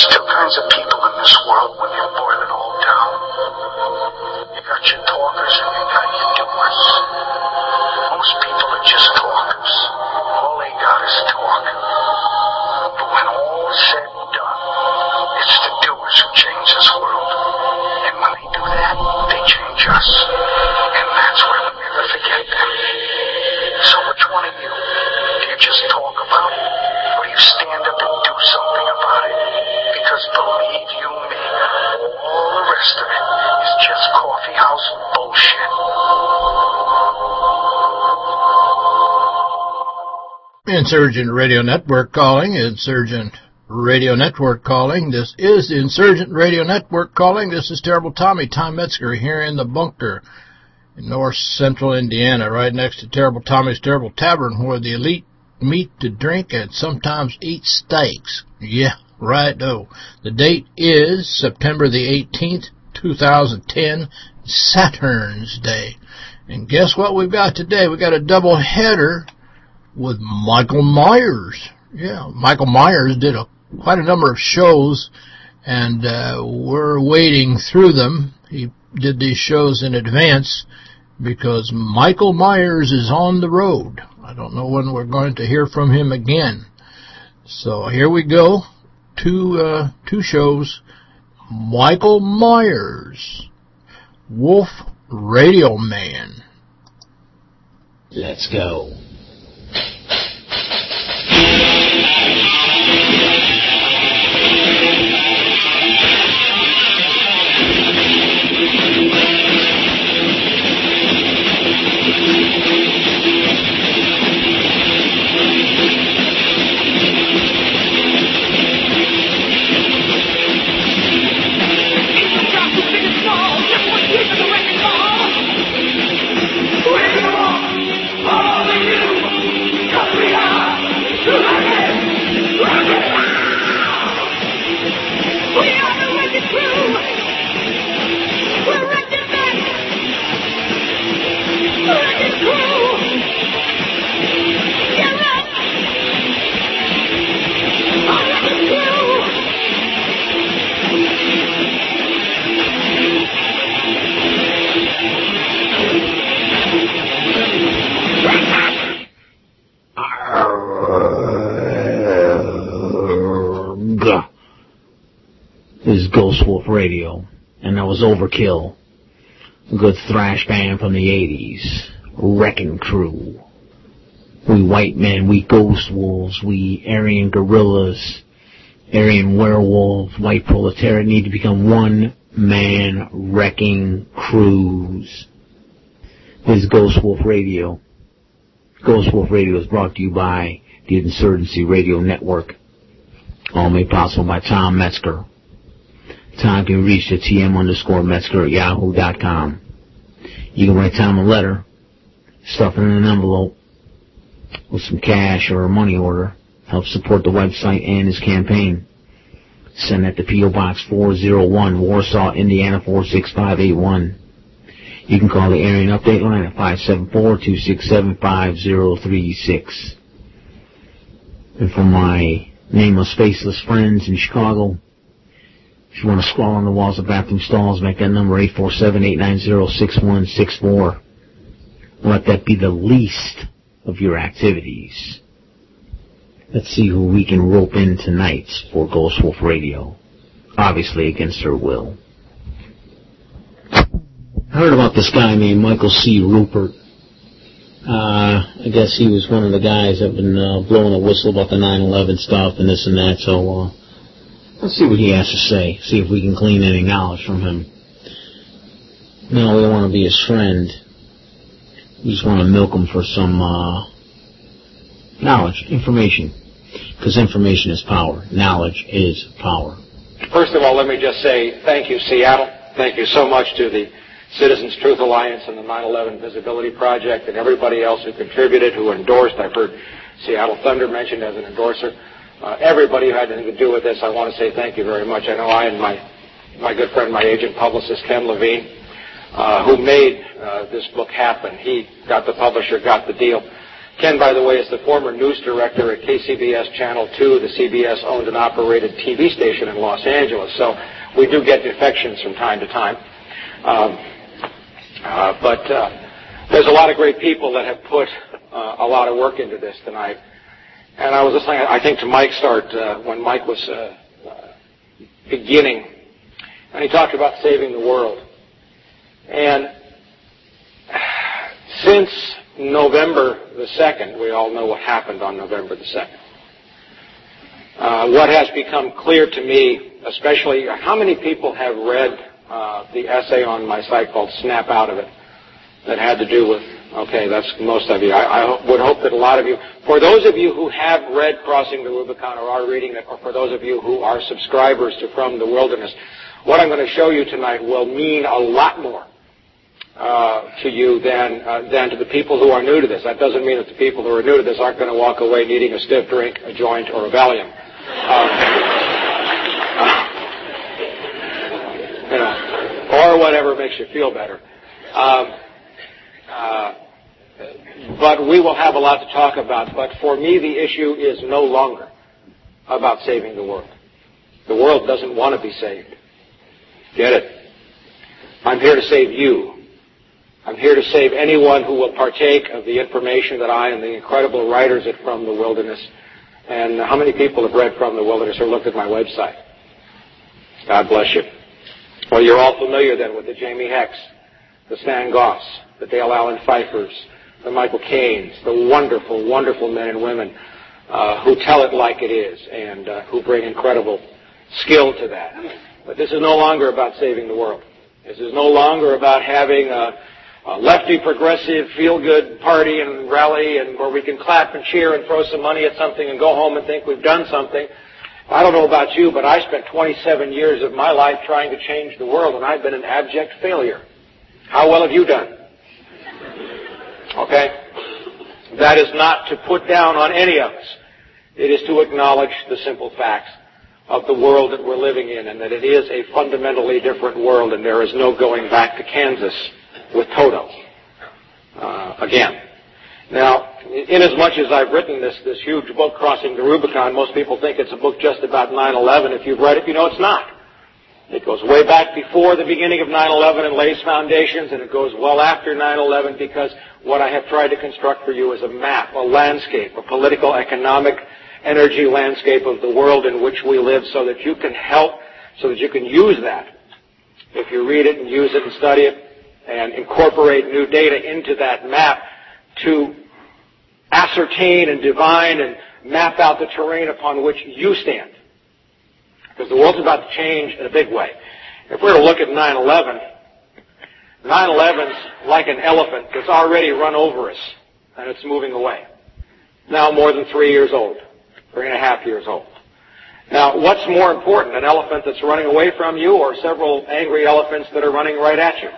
There's two kinds of people in this world when you boil it all down. You got your talkers and you got your doers. Most people are just talkers. All they got is talk. But when all is said and done, it's the doers who change this world. And when they do that, they change us. And that's why we never forget them. So which one of you? Do you just talk about it? Or stand up and do something about it? Because believe you me, all the rest of it is just coffee house bullshit. Insurgent Radio Network calling. Insurgent Radio Network calling. This is the Insurgent Radio Network calling. This is Terrible Tommy, Tom Metzger here in the bunker in north central Indiana, right next to Terrible Tommy's Terrible Tavern, where the elite meet to drink and sometimes eat steaks. Yeah, right. Oh, the date is September the 18th, 2010, Saturn's Day. And guess what we've got today? We've got a double header with Michael Myers. Yeah, Michael Myers did a quite a number of shows, and uh, we're wading through them. He did these shows in advance because Michael Myers is on the road. I don't know when we're going to hear from him again. So here we go. Two, uh, two shows. Michael Myers. Wolf Radio Man. Let's go. Radio, and that was Overkill, a good thrash band from the 80s, Wrecking Crew. We white men, we ghost wolves, we Aryan guerrillas, Aryan werewolves, white proletariat need to become one man wrecking crews. This is Ghost Wolf Radio. Ghost Wolf Radio is brought to you by the Insurgency Radio Network. All made possible by Tom Metzger. Tom can reach at tm underscore Metzger at yahoo.com. You can write Tom a letter, stuff it in an envelope with some cash or a money order. Help support the website and his campaign. Send that to P.O. Box 401, Warsaw, Indiana 46581. You can call the Aryan Update line at 574-267-5036. And for my nameless, faceless friends in Chicago, if you want to scrawl on the walls of bathroom stalls, make that number 847-890-6164. Let that be the least of your activities. Let's see who we can rope in tonight for Ghost Wolf Radio. Obviously against her will. I heard about this guy named Michael C. Ruppert. Uh, I guess he was one of the guys that been uh, blowing a whistle about the 9/11 stuff and this and that. So uh, let's see what he has to say. See if we can glean any knowledge from him. No, we don't want to be his friend. We just want to milk him for some uh, knowledge, information, because information is power. Knowledge is power. First of all, let me just say thank you, Seattle. Thank you so much to the Citizens Truth Alliance and the 9/11 Visibility Project and everybody else who contributed, who endorsed. I've heard Seattle Thunder mentioned as an endorser. Uh, everybody who had anything to do with this, I want to say thank you very much. I know I and my my good friend, my agent publicist Ken Levine, uh, who made uh, this book happen. He got the publisher, got the deal. Ken, by the way, is the former news director at KCBS Channel 2, the CBS owned and operated TV station in Los Angeles. So we do get defections from time to time. Um, but there's a lot of great people that have put a lot of work into this tonight. And I was listening, I think, to Mike start uh, when Mike was uh, uh, beginning, and he talked about saving the world. And since November the 2nd, we all know what happened on November the 2nd. Uh, what has become clear to me, especially, how many people have read uh, the essay on my site called Snap Out of It that had to do with, okay, that's most of you. I, I would hope that a lot of you, for those of you who have read Crossing the Rubicon or are reading it, or for those of you who are subscribers to From the Wilderness, what I'm going to show you tonight will mean a lot more uh, to you than uh, than to the people who are new to this. That doesn't mean that the people who are new to this aren't going to walk away needing a stiff drink, a joint, or a Valium. Um, you know, or whatever makes you feel better. Um, Uh, we will have a lot to talk about. But for me, the issue is no longer about saving the world. The world doesn't want to be saved. Get it? I'm here to save you. I'm here to save anyone who will partake of the information that I and the incredible writers at From the Wilderness. And how many people have read From the Wilderness or looked at my website? God bless you. Well, you're all familiar then with the Jamie Hechts, the Stan Goffs, the Dale Allen Pfeiffers, the Michael Kanes, the wonderful, wonderful men and women uh, who tell it like it is and uh, who bring incredible skill to that. But this is no longer about saving the world. This is no longer about having a, a lefty progressive feel-good party and rally and where we can clap and cheer and throw some money at something and go home and think we've done something. I don't know about you, but I spent 27 years of my life trying to change the world and I've been an abject failure. How well have you done? Okay? That is not to put down on any of us. It is to acknowledge the simple facts of the world that we're living in and that it is a fundamentally different world and there is no going back to Kansas with Toto. Uh, again. Now, in as much as I've written this, this huge book, Crossing the Rubicon, most people think it's a book just about 9-11. If you've read it, you know it's not. It goes way back before the beginning of 9-11 and lays foundations, and it goes well after 9-11 because what I have tried to construct for you is a map, a landscape, a political, economic, energy landscape of the world in which we live so that you can help, so that you can use that. If you read it and use it and study it and incorporate new data into that map to ascertain and divine and map out the terrain upon which you stand. Because the world's about to change in a big way. If we were to look at 9-11, 9-11's like an elephant that's already run over us, and it's moving away. Now more than three years old, three and a half years old. Now, what's more important, an elephant that's running away from you or several angry elephants that are running right at you?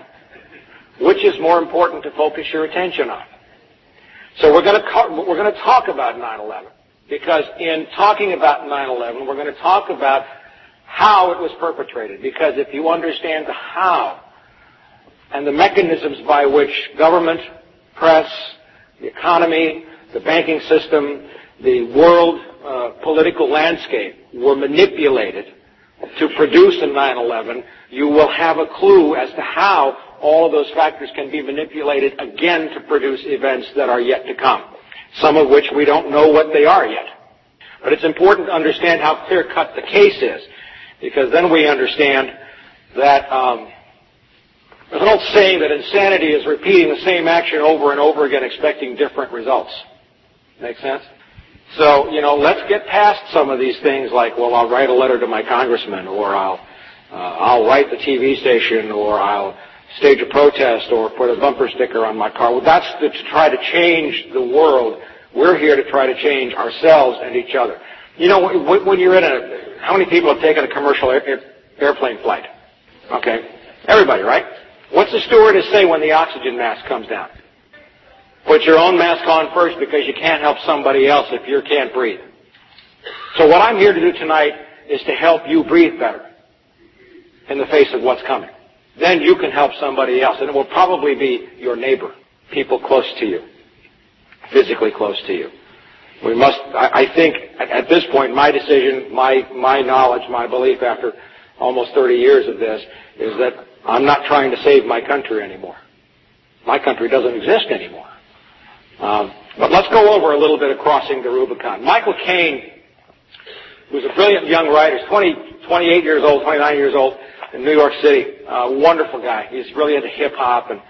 Which is more important to focus your attention on? So we're going to we're going to talk about 9/11 because in talking about 9/11, we're going to talk about how it was perpetrated. Because if you understand the how and the mechanisms by which government, press, the economy, the banking system, the world uh, political landscape were manipulated to produce a 9-11, you will have a clue as to how all of those factors can be manipulated again to produce events that are yet to come. Some of which we don't know what they are yet. But it's important to understand how clear-cut the case is, because then we understand that um, there's an old saying that insanity is repeating the same action over and over again, expecting different results. Make sense? So, you know, let's get past some of these things like, well, I'll write a letter to my congressman, or I'll, uh, I'll write the TV station, or I'll stage a protest, or put a bumper sticker on my car. Well, that's to try to change the world. We're here to try to change ourselves and each other. You know, when you're in a, how many people have taken a commercial air, air, airplane flight? Okay. Everybody, right? What's the stewardess say when the oxygen mask comes down? Put your own mask on first because you can't help somebody else if you can't breathe. So what I'm here to do tonight is to help you breathe better in the face of what's coming. Then you can help somebody else, and it will probably be your neighbor, people close to you, physically close to you. We must, I, think, at this point, my decision, my, my knowledge, my belief after almost 30 years of this is that I'm not trying to save my country anymore. My country doesn't exist anymore. Um, but let's go over a little bit of crossing the Rubicon. Michael Kane, who's a brilliant young writer, he's 20, 28 years old, 29 years old, in New York City. Uh, wonderful guy. He's really into hip hop and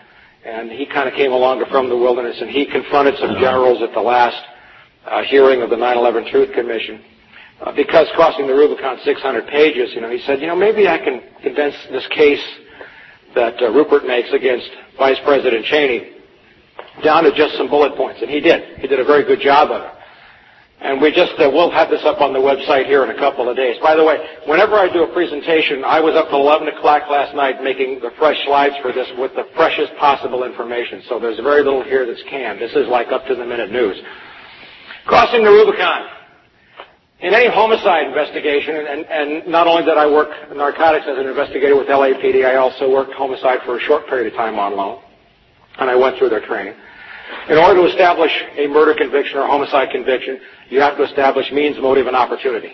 and he kind of came along from the wilderness and he confronted some generals at the last hearing of the 9/11 Truth Commission. Uh, because crossing the Rubicon 600 pages, you know, he said, you know, maybe I can condense this case that uh, Ruppert makes against Vice President Cheney down to just some bullet points, and he did. He did a very good job of it. And we just, uh, we'll have this up on the website here in a couple of days. By the way, whenever I do a presentation, I was up till 11 o'clock last night making the fresh slides for this with the freshest possible information. So there's very little here that's canned. This is like up to the minute news. Crossing the Rubicon. In any homicide investigation, and, not only did I work narcotics as an investigator with LAPD, I also worked homicide for a short period of time on loan. And I went through their training. In order to establish a murder conviction or homicide conviction, you have to establish means, motive, and opportunity.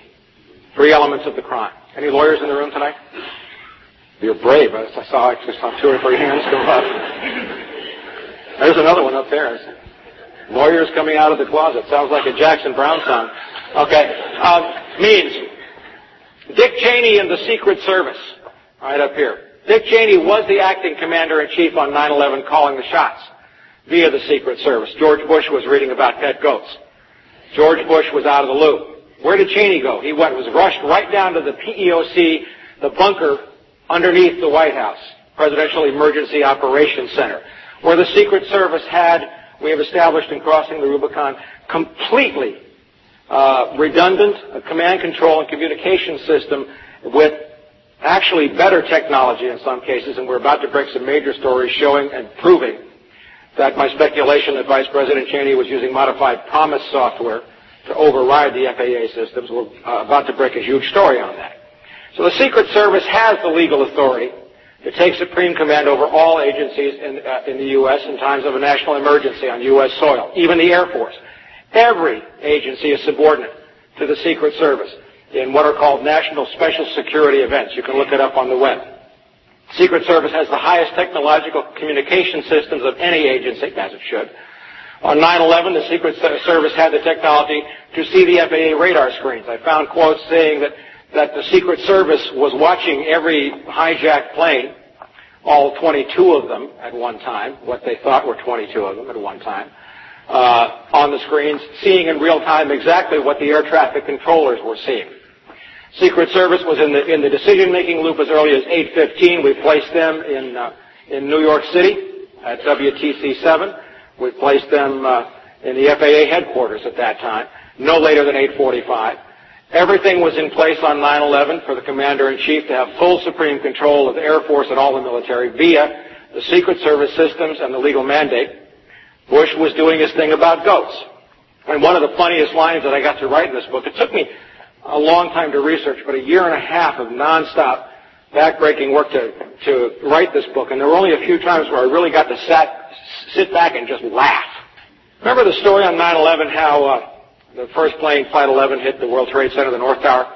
Three elements of the crime. Any lawyers in the room tonight? You're brave. I saw, I just saw two or three hands go up. There's another one up there. Lawyers coming out of the closet. Sounds like a Jackson Browne song. Okay. Um, means. Dick Cheney and the Secret Service. Right up here. Dick Cheney was the acting commander-in-chief on 9-11 calling the shots via the Secret Service. George Bush was reading about pet goats. George Bush was out of the loop. Where did Cheney go? He went, was rushed right down to the PEOC, the bunker underneath the White House, Presidential Emergency Operations Center, where the Secret Service had, we have established in crossing the Rubicon, completely uh, redundant command control and communication system with actually better technology in some cases, and we're about to break some major stories showing and proving that my speculation that Vice President Cheney was using modified PROMIS software to override the FAA systems, we're uh, about to break a huge story on that. So the Secret Service has the legal authority to take supreme command over all agencies in, uh, in the U.S. in times of a national emergency on U.S. soil, even the Air Force. Every agency is subordinate to the Secret Service in what are called national special security events. You can look it up on the web. Secret Service has the highest technological communication systems of any agency, as it should. On 9-11, the Secret Service had the technology to see the FAA radar screens. I found quotes saying that, that the Secret Service was watching every hijacked plane, all 22 of them at one time, what they thought were 22 of them at one time, uh, on the screens, seeing in real time exactly what the air traffic controllers were seeing. Secret Service was in the in the decision-making loop as early as 8:15. We placed them in uh, in New York City at WTC 7. We placed them uh, in the FAA headquarters at that time, no later than 8:45. Everything was in place on 9/11 for the Commander-in-Chief to have full supreme control of the Air Force and all the military via the Secret Service systems and the legal mandate. Bush was doing his thing about goats. And one of the funniest lines that I got to write in this book, it took me a long time to research, but a year and a half of nonstop backbreaking work to, write this book. And there were only a few times where I really got to sit back and just laugh. Remember the story on 9-11, how uh, the first plane, Flight 11, hit the World Trade Center, the North Tower?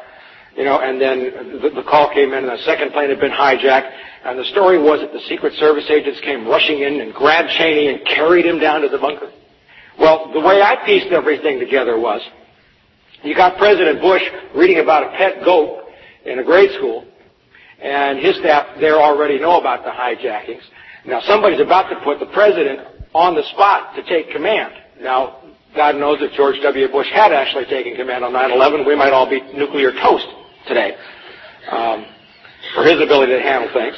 You know, and then the, the call came in and the second plane had been hijacked. And the story was that the Secret Service agents came rushing in and grabbed Cheney and carried him down to the bunker. Well, the way I pieced everything together was you got President Bush reading about a pet goat in a grade school, and his staff there already know about the hijackings. Now somebody's about to put the president on the spot to take command. Now, God knows if George W. Bush had actually taken command on 9-11, we might all be nuclear toast today um, for his ability to handle things.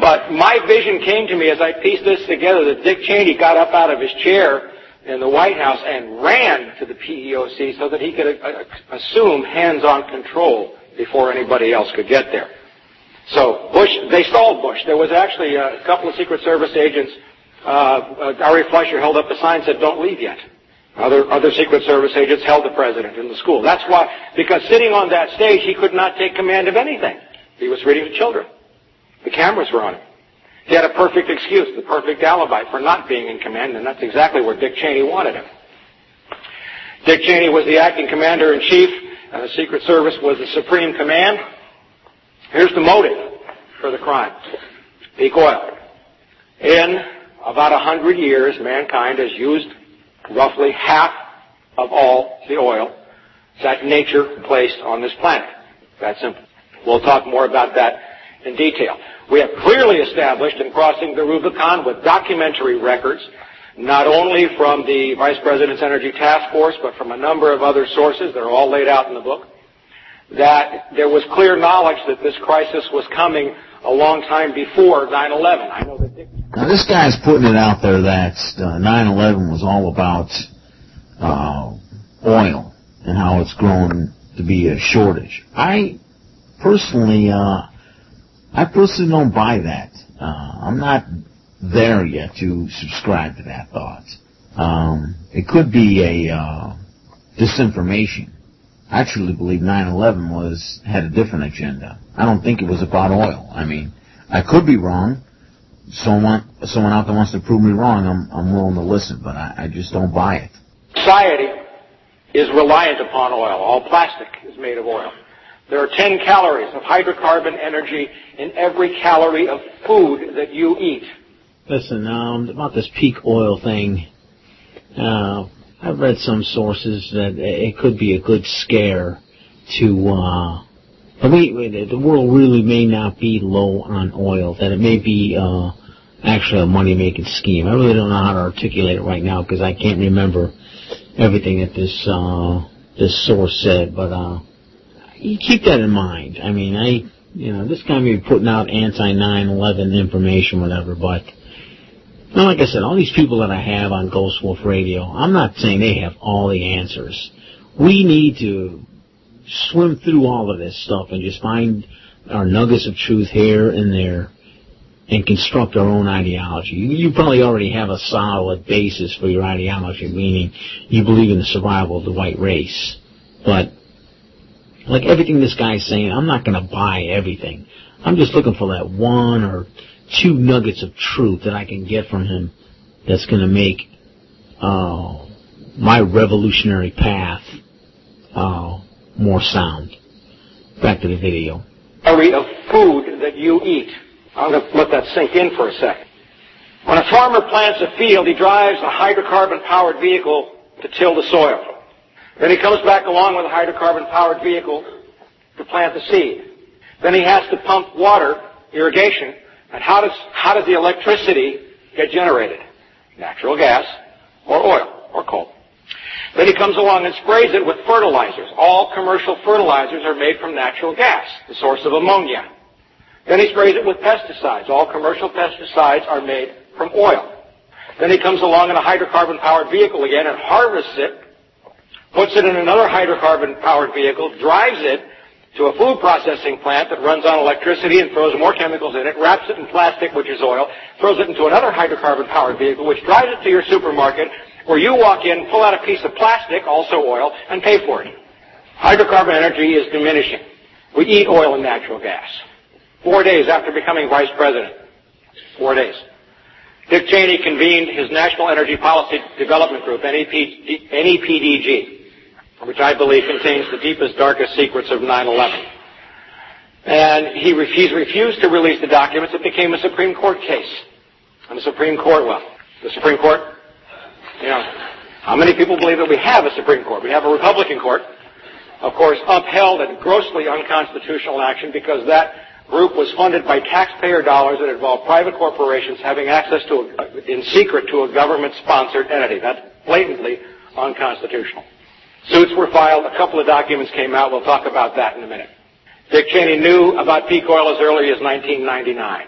But my vision came to me as I pieced this together that Dick Cheney got up out of his chair in the White House and ran to the PEOC so that he could uh, assume hands-on control before anybody else could get there. So Bush, they stalled Bush. There was actually a couple of Secret Service agents. Uh, uh, Ari Fleischer held up a sign that said, "Don't leave yet." Other other Secret Service agents held the president in the school. That's why, because sitting on that stage, he could not take command of anything. He was reading to children. The cameras were on him. He had a perfect excuse, the perfect alibi for not being in command, and that's exactly where Dick Cheney wanted him. Dick Cheney was the acting commander in chief, and the Secret Service was the supreme command. Here's the motive for the crime. Peak oil. In about a hundred years, mankind has used roughly half of all the oil that nature placed on this planet. That simple. We'll talk more about that in detail. We have clearly established in crossing the Rubicon with documentary records, not only from the Vice President's Energy Task Force, but from a number of other sources that are all laid out in the book, that there was clear knowledge that this crisis was coming a long time before 9-11. I know that Now this guy's putting it out there that uh, 9/11 was all about uh, oil and how it's grown to be a shortage. I personally, uh, I personally don't buy that. Uh, I'm not there yet to subscribe to that thought. Um, it could be a uh, disinformation. I truly believe 9/11 was had a different agenda. I don't think it was about oil. I mean, I could be wrong. Someone, someone out there wants to prove me wrong. I'm, I'm willing to listen, but I, I just don't buy it. society is reliant upon oil. All plastic is made of oil. There are 10 calories of hydrocarbon energy in every calorie of food that you eat. Listen, um, about this peak oil thing, uh, I've read some sources that it could be a good scare to, uh, the world really may not be low on oil, that it may be, uh, actually a money-making scheme. I really don't know how to articulate it right now because I can't remember everything that this, uh, this source said, but, uh, you keep that in mind. I mean, I, you know, this guy may be putting out anti-9/11 information, whatever, but now, like I said, all these people that I have on Ghost Wolf Radio, I'm not saying they have all the answers. We need to swim through all of this stuff and just find our nuggets of truth here and there and construct our own ideology. You, probably already have a solid basis for your ideology, meaning you believe in the survival of the white race. But like everything this guy's saying, I'm not going to buy everything. I'm just looking for that one or two nuggets of truth that I can get from him that's going to make uh, my revolutionary path uh, more sound. Back to the video. Calorie of food that you eat. I'm going to let that sink in for a second. When a farmer plants a field, he drives a hydrocarbon-powered vehicle to till the soil. Then he comes back along with a hydrocarbon-powered vehicle to plant the seed. Then he has to pump water, irrigation, and how does, how does the electricity get generated? Natural gas, or oil, or coal. Then he comes along and sprays it with fertilizers. All commercial fertilizers are made from natural gas, the source of ammonia. Then he sprays it with pesticides. All commercial pesticides are made from oil. Then he comes along in a hydrocarbon powered vehicle again and harvests it, puts it in another hydrocarbon powered vehicle, drives it to a food processing plant that runs on electricity and throws more chemicals in it, wraps it in plastic, which is oil, throws it into another hydrocarbon powered vehicle, which drives it to your supermarket, where you walk in, pull out a piece of plastic, also oil, and pay for it. Hydrocarbon energy is diminishing. We eat oil and natural gas. Four days after becoming vice president. Four days. Dick Cheney convened his National Energy Policy Development Group, NEP, NEPDG, which I believe contains the deepest, darkest secrets of 9-11. And he refused, refused to release the documents. It became a Supreme Court case. And the Supreme Court, well, the Supreme Court, you know, how many people believe that we have a Supreme Court? We have a Republican court, of course, upheld a grossly unconstitutional action because that group was funded by taxpayer dollars that involved private corporations having access in secret, to a government-sponsored entity. That's blatantly unconstitutional. Suits were filed. A couple of documents came out. We'll talk about that in a minute. Dick Cheney knew about peak oil as early as 1999.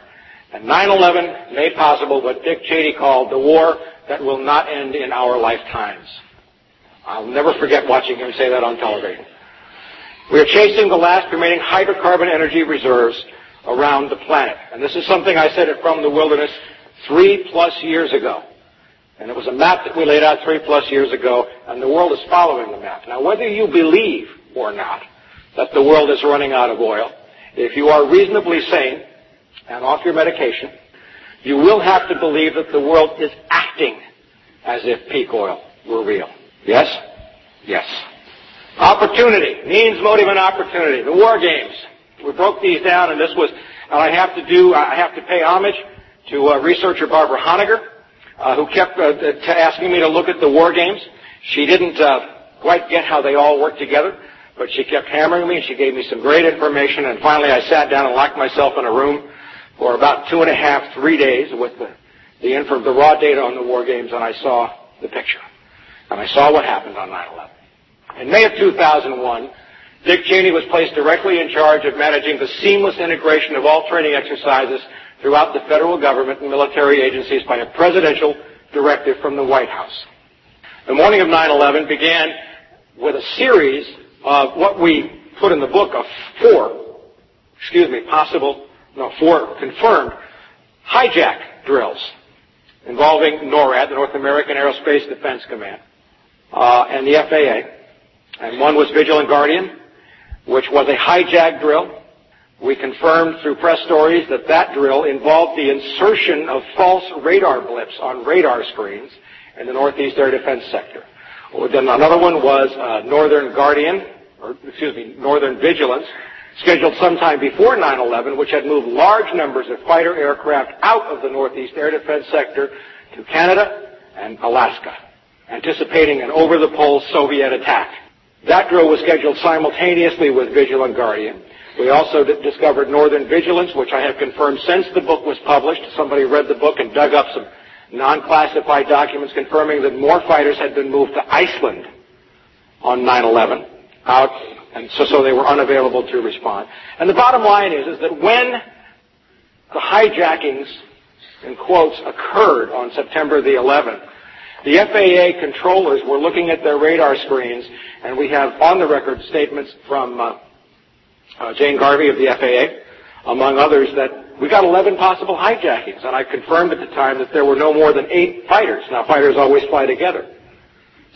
And 9-11 made possible what Dick Cheney called the war that will not end in our lifetimes. I'll never forget watching him say that on television. We are chasing the last remaining hydrocarbon energy reserves around the planet. And this is something I said it from the wilderness three plus years ago. And it was a map that we laid out three plus years ago, and the world is following the map. Now, whether you believe or not that the world is running out of oil, if you are reasonably sane and off your medication, you will have to believe that the world is acting as if peak oil were real. Yes? Yes. Opportunity, means, motive, and opportunity. The war games. We broke these down, and this was, and I have to do, I have to pay homage to uh, researcher Barbara Honegger, who kept uh, asking me to look at the war games. She didn't uh, quite get how they all worked together, but she kept hammering me, and she gave me some great information. And finally, I sat down and locked myself in a room for about two and a half, three days with the the, the raw data on the war games, and I saw the picture, and I saw what happened on 9/11. In May of 2001, Dick Cheney was placed directly in charge of managing the seamless integration of all training exercises throughout the federal government and military agencies by a presidential directive from the White House. The morning of 9-11 began with a series of what we put in the book of four, excuse me, possible, no, four confirmed hijack drills involving NORAD, the North American Aerospace Defense Command, uh, and the FAA and one was Vigilant Guardian, which was a hijack drill. We confirmed through press stories that that drill involved the insertion of false radar blips on radar screens in the Northeast Air Defense Sector. Then another one was uh, Northern Guardian, or excuse me, Northern Vigilance, scheduled sometime before 9/11, which had moved large numbers of fighter aircraft out of the Northeast Air Defense Sector to Canada and Alaska, anticipating an over-the-pole Soviet attack. That drill was scheduled simultaneously with Vigilant Guardian. We also discovered Northern Vigilance, which I have confirmed since the book was published. Somebody read the book and dug up some non-classified documents confirming that more fighters had been moved to Iceland on 9-11 out, and so, so they were unavailable to respond. And the bottom line is, is that when the hijackings, in quotes, occurred on September the 11th, the FAA controllers were looking at their radar screens, and we have on the record statements from uh, uh, Jane Garvey of the FAA, among others, that we got 11 possible hijackings, and I confirmed at the time that there were no more than eight fighters. Now, fighters always fly together.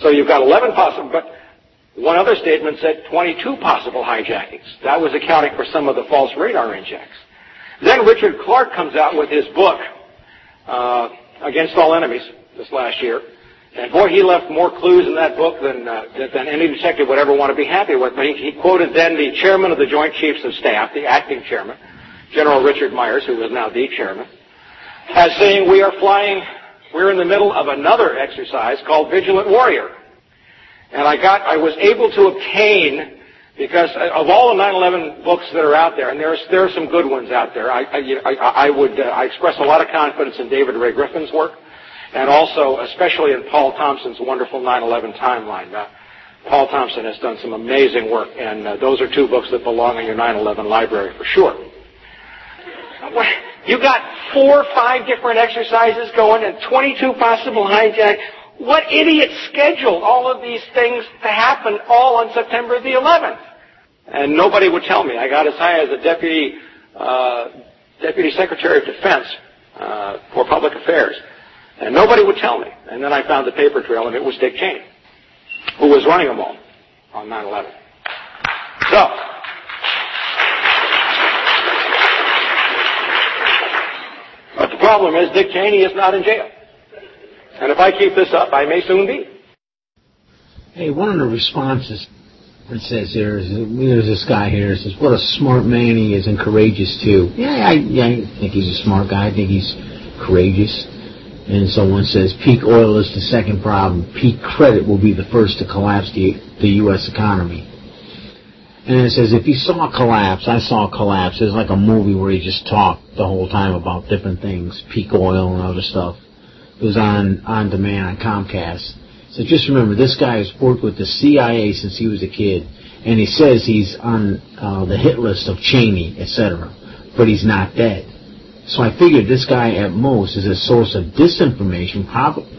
So you've got 11 possible, but one other statement said 22 possible hijackings. That was accounting for some of the false radar injects. Then Richard Clarke comes out with his book, uh, Against All Enemies, this last year. And boy, he left more clues in that book than, uh, than any detective would ever want to be happy with. But he, he quoted then the chairman of the Joint Chiefs of Staff, the acting chairman, General Richard Myers, who is now the chairman, as saying, we are flying, we're in the middle of another exercise called Vigilant Warrior. And I got, I was able to obtain, because of all the 9/11 books that are out there, and there's there are some good ones out there. I I, I would uh, I express a lot of confidence in David Ray Griffin's work and also especially in Paul Thompson's wonderful 9/11 timeline. Paul Thompson has done some amazing work, and uh, those are two books that belong in your 9/11 library for sure. You got four or five different exercises going and 22 possible hijacks. What idiot scheduled all of these things to happen all on September the 11th? And nobody would tell me. I got as high as a deputy uh, deputy secretary of defense uh, for public affairs. And nobody would tell me. And then I found the paper trail, and it was Dick Cheney, who was running them all on 9-11. So, but the problem is Dick Cheney is not in jail. And if I keep this up, I may soon be. Hey, one of the responses it says here is there's this guy here says what a smart man he is and courageous too. Yeah, I, yeah, I think he's a smart guy. I think he's courageous and someone says peak oil is the second problem. Peak credit will be the first to collapse the, the U.S. economy. And it says, if you saw a collapse, I saw a collapse. It's like a movie where he just talked the whole time about different things, peak oil and other stuff. It was on, on demand on Comcast. So just remember, this guy has worked with the CIA since he was a kid. And he says he's on uh, the hit list of Cheney, etc. But he's not dead. So I figured this guy at most is a source of disinformation,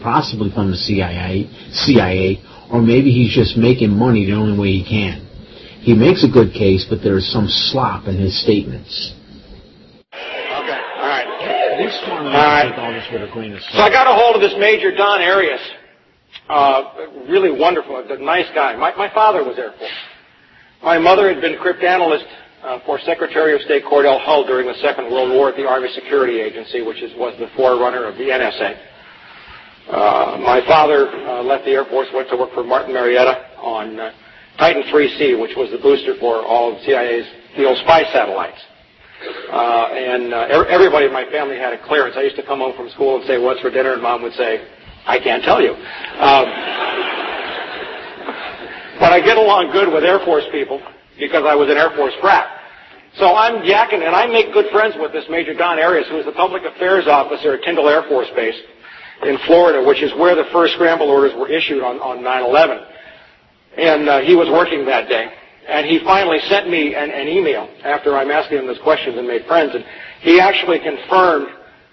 possibly from the CIA, CIA, or maybe he's just making money the only way he can. He makes a good case, but there is some slop in his statements. Okay, all right. This one, all right. All this with a grain of salt. So I got a hold of this Major Don Arias. Uh, really wonderful, a nice guy. My, my father was Air Force. My mother had been cryptanalyst uh, for Secretary of State Cordell Hull during the Second World War at the Army Security Agency, which is, was the forerunner of the NSA. Uh, my father uh, left the Air Force, went to work for Martin Marietta on uh, Titan 3C, which was the booster for all of CIA's the old spy satellites. Uh, and uh, everybody in my family had a clearance. I used to come home from school and say, "What's for dinner?" And mom would say, "I can't tell you." Um, but I get along good with Air Force people because I was an Air Force brat. So I'm yakking, and I make good friends with this Major Don Arias, who is the public affairs officer at Tyndall Air Force Base in Florida, which is where the first scramble orders were issued on, on 9-11. And uh, he was working that day. And he finally sent me an, an email after I'm asking him those questions and made friends. And he actually confirmed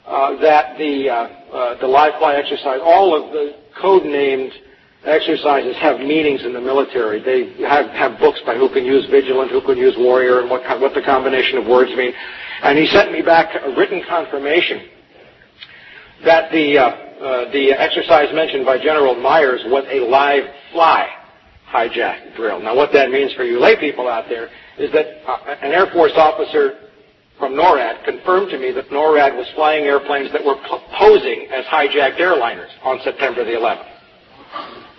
uh, that the, uh, uh, the live fly exercise, all of the code-named exercises have meanings in the military. They have, have books by who can use vigilant, who can use warrior, and what, what the combination of words mean. And he sent me back a written confirmation that the, uh, uh, the exercise mentioned by General Myers was a live fly hijack drill. Now, what that means for you lay people out there is that uh, an Air Force officer from NORAD confirmed to me that NORAD was flying airplanes that were posing as hijacked airliners on September the 11th.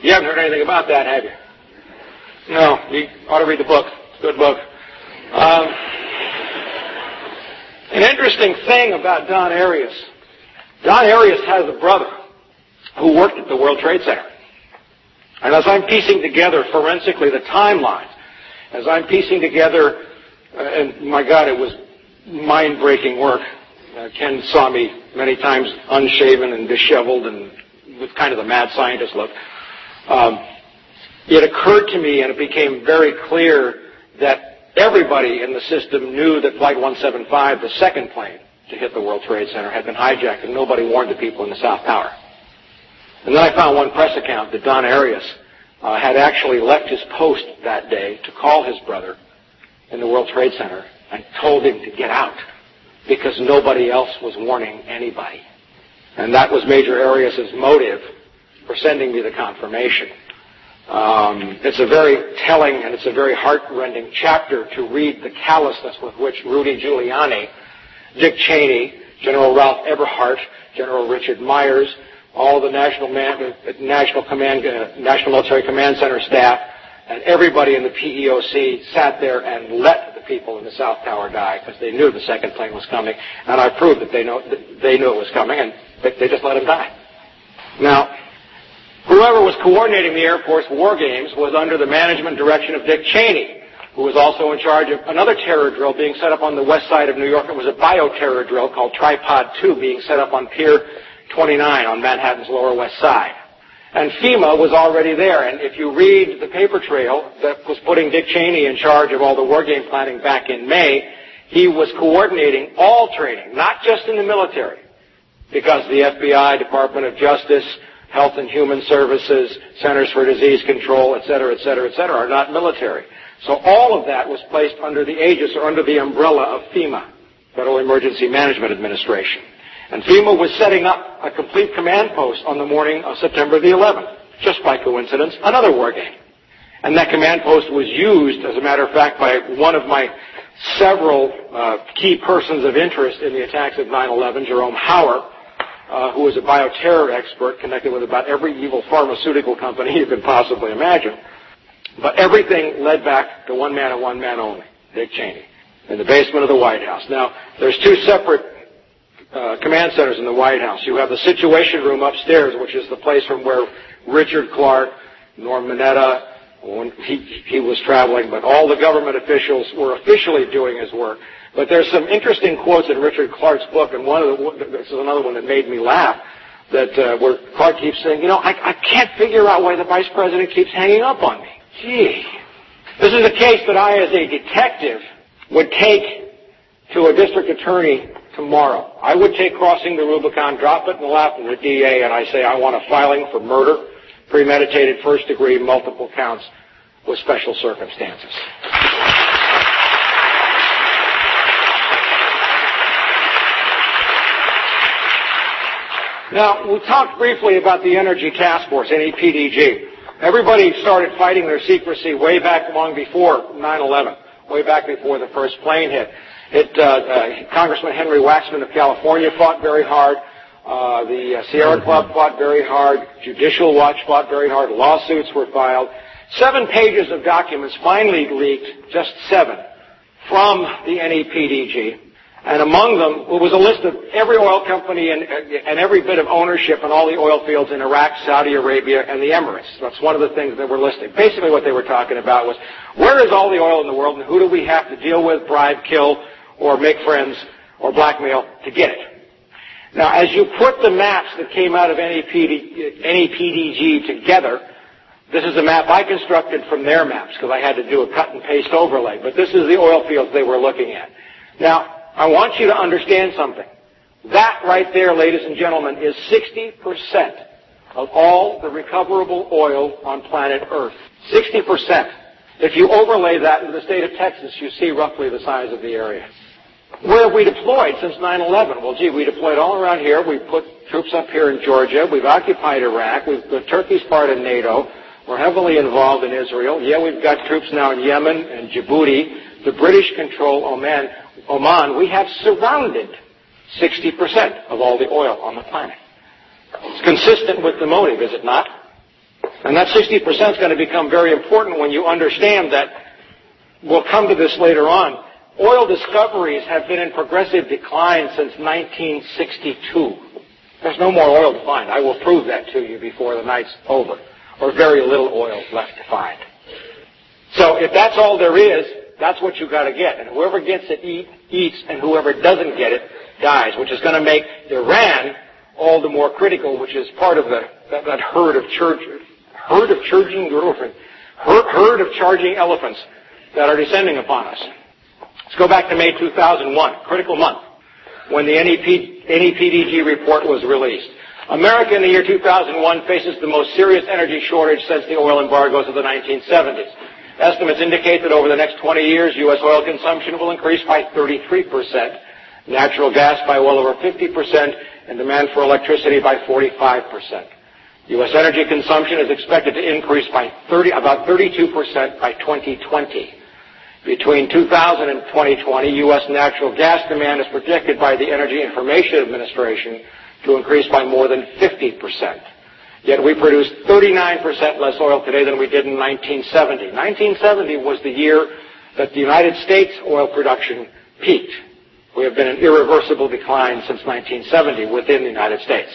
You haven't heard anything about that, have you? No, you ought to read the book. It's a good book. Um, an interesting thing about Don Arias. Don Arias has a brother who worked at the World Trade Center. And as I'm piecing together forensically the timelines, as I'm piecing together, uh, and my God, it was mind-breaking work. Uh, Ken saw me many times unshaven and disheveled and with kind of the mad scientist look. Um, it occurred to me and it became very clear that everybody in the system knew that Flight 175, the second plane to hit the World Trade Center, had been hijacked and nobody warned the people in the South Tower. And then I found one press account that Don Arias uh, had actually left his post that day to call his brother in the World Trade Center and told him to get out because nobody else was warning anybody. And that was Major Arias' motive for sending me the confirmation. Um, it's a very telling and it's a very heart-rending chapter to read the callousness with which Rudy Giuliani, Dick Cheney, General Ralph Eberhart, General Richard Myers, all the National, Man, National, Command, uh, National Military Command Center staff, and everybody in the PEOC sat there and let the people in the South Tower die because they knew the second plane was coming, and I proved that they, know, that they knew it was coming, and they just let them die. Now, whoever was coordinating the Air Force war games was under the management direction of Dick Cheney, who was also in charge of another terror drill being set up on the west side of New York. It was a bioterror drill called Tripod 2 being set up on Pier 29 on Manhattan's Lower West Side. And FEMA was already there. And if you read the paper trail that was putting Dick Cheney in charge of all the war game planning back in May, he was coordinating all training, not just in the military, because the FBI, Department of Justice, Health and Human Services, Centers for Disease Control, et cetera, et cetera, et cetera, are not military. So all of that was placed under the aegis or under the umbrella of FEMA, Federal Emergency Management Administration. And FEMA was setting up a complete command post on the morning of September the 11th, just by coincidence, another war game. And that command post was used, as a matter of fact, by one of my several uh, key persons of interest in the attacks of 9-11, Jerome uh, who was a bioterror expert connected with about every evil pharmaceutical company you could possibly imagine. But everything led back to one man and one man only, Dick Cheney, in the basement of the White House. Now, there's two separate uh, command centers in the White House. You have the Situation Room upstairs, which is the place from where Richard Clarke, Norm Mineta, he was traveling, but all the government officials were officially doing his work. But there's some interesting quotes in Richard Clarke's book, and one of the, this is another one that made me laugh, that uh, where Clarke keeps saying, you know, I, I can't figure out why the vice president keeps hanging up on me. Gee. This is a case that I, as a detective, would take to a district attorney tomorrow. I would take crossing the Rubicon, drop it in the lap of the DA, and I say I want a filing for murder, premeditated first degree, multiple counts with special circumstances. Now, we talked briefly about the Energy Task Force, NEPDG. Everybody started fighting their secrecy way back long before 9-11, way back before the first plane hit. It, uh, uh, Congressman Henry Waxman of California fought very hard. Uh, the Sierra Club fought very hard. Judicial Watch fought very hard. Lawsuits were filed. seven pages of documents finally leaked, just seven, from the NEPDG. And among them was a list of every oil company and, every bit of ownership in all the oil fields in Iraq, Saudi Arabia, and the Emirates. That's one of the things that were listed. Basically what they were talking about was, where is all the oil in the world and who do we have to deal with, bribe, kill, or make friends, or blackmail to get it? Now, as you put the maps that came out of NEPD, NEPDG together, this is a map I constructed from their maps because I had to do a cut and paste overlay. But this is the oil fields they were looking at. I want you to understand something. That right there, ladies and gentlemen, is 60% of all the recoverable oil on planet Earth. 60%. If you overlay that in the state of Texas, you see roughly the size of the area. Where have we deployed since 9-11? Well, gee, we deployed all around here. We put troops up here in Georgia. We've occupied Iraq. We've got Turkey's part of NATO. We're heavily involved in Israel. Yeah, we've got troops now in Yemen and Djibouti. The British control oh, Oman. Oman. We have surrounded 60% of all the oil on the planet. It's consistent with the motive, is it not? And that 60% is going to become very important when you understand that, we'll come to this later on, Oil discoveries have been in progressive decline since 1962. There's no more oil to find. I will prove that to you before the night's over. Or very little oil left to find. So if that's all there is, that's what you got to get. And whoever gets it eat, eats, and whoever doesn't get it dies, which is going to make Iran all the more critical, which is part of the, that, that herd of church, herd of charging herd of charging elephants that are descending upon us. Let's go back to May 2001, critical month, when the NEP, NEPDG report was released. America in the year 2001 faces the most serious energy shortage since the oil embargoes of the 1970s. Estimates indicate that over the next 20 years, U.S. oil consumption will increase by 33%, natural gas by well over 50%, and demand for electricity by 45%. U.S. energy consumption is expected to increase by 30, about 32% by 2020. Between 2000 and 2020, U.S. natural gas demand is projected by the Energy Information Administration to increase by more than 50%. Yet we produce 39% less oil today than we did in 1970. 1970 was the year that the United States oil production peaked. We have been in irreversible decline since 1970 within the United States,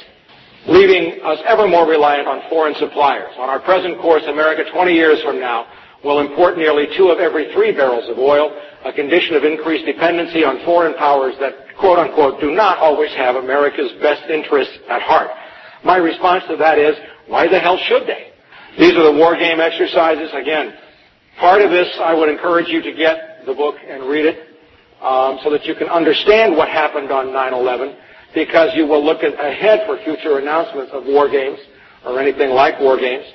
leaving us ever more reliant on foreign suppliers. On our present course, America 20 years from now will import nearly two of every three barrels of oil, a condition of increased dependency on foreign powers that, quote unquote, do not always have America's best interests at heart. My response to that is, why the hell should they? These are the war game exercises. Again, part of this, I would encourage you to get the book and read it um, so that you can understand what happened on 9-11 because you will look ahead for future announcements of war games or anything like war games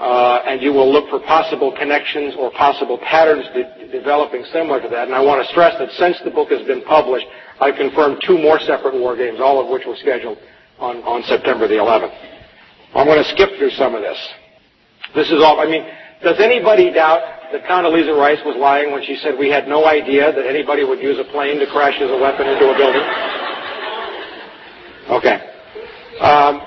uh, and you will look for possible connections or possible patterns de- developing similar to that. And I want to stress that since the book has been published, I confirmed two more separate war games, all of which were scheduled on, on September the 11th. I'm going to skip through some of this. This is all, I mean, does anybody doubt that Condoleezza Rice was lying when she said we had no idea that anybody would use a plane to crash as a weapon into a building? Okay. Um,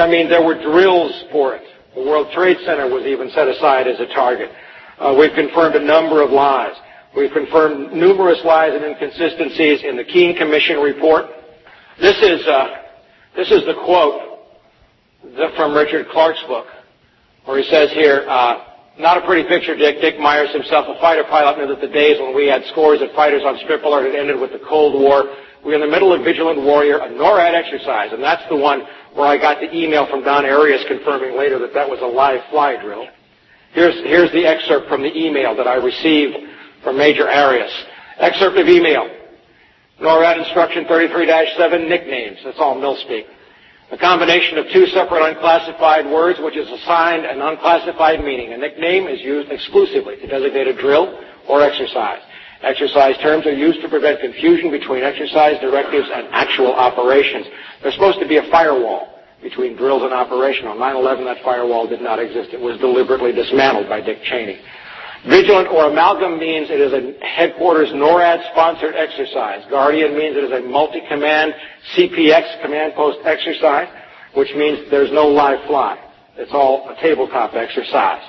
I mean, there were drills for it. The World Trade Center was even set aside as a target. Uh, we've confirmed a number of lies. We've confirmed numerous lies and inconsistencies in the Kean Commission report. This is, uh, this is the quote from Richard Clarke's book, where he says here, uh, not a pretty picture, Dick. Dick Myers himself, a fighter pilot, knew that the days when we had scores of fighters on strip alert had ended with the Cold War. We're in the middle of Vigilant Warrior, a NORAD exercise, and that's the one where I got the email from Don Arias confirming later that that was a live fly drill. Here's, here's the excerpt from the email that I received from Major Arias. Excerpt of email. NORAD Instruction 33-7 nicknames. That's all mill speak. A combination of two separate unclassified words which is assigned an unclassified meaning. A nickname is used exclusively to designate a drill or exercise. Exercise terms are used to prevent confusion between exercise directives and actual operations. There's supposed to be a firewall between drills and operation. On 9-11, that firewall did not exist. It was deliberately dismantled by Dick Cheney. Vigilant or amalgam means it is a headquarters NORAD-sponsored exercise. Guardian means it is a multi-command CPX command post exercise, which means there's no live fly. It's all a tabletop exercise.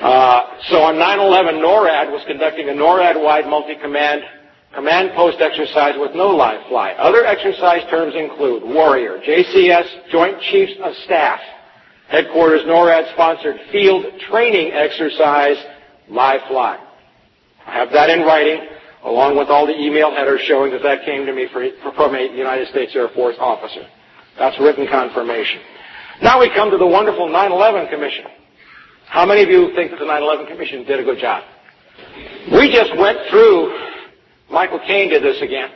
Uh, so on 9/11, NORAD was conducting a NORAD-wide multi-command command post exercise with no live fly. Other exercise terms include Warrior, JCS, Joint Chiefs of Staff, Headquarters NORAD-sponsored field training exercise, fly. I have that in writing, along with all the email headers showing that that came to me from a United States Air Force officer. That's written confirmation. Now we come to the wonderful 9/11 Commission. How many of you think that the 9/11 Commission did a good job? We just went through. Michael Kane did this again,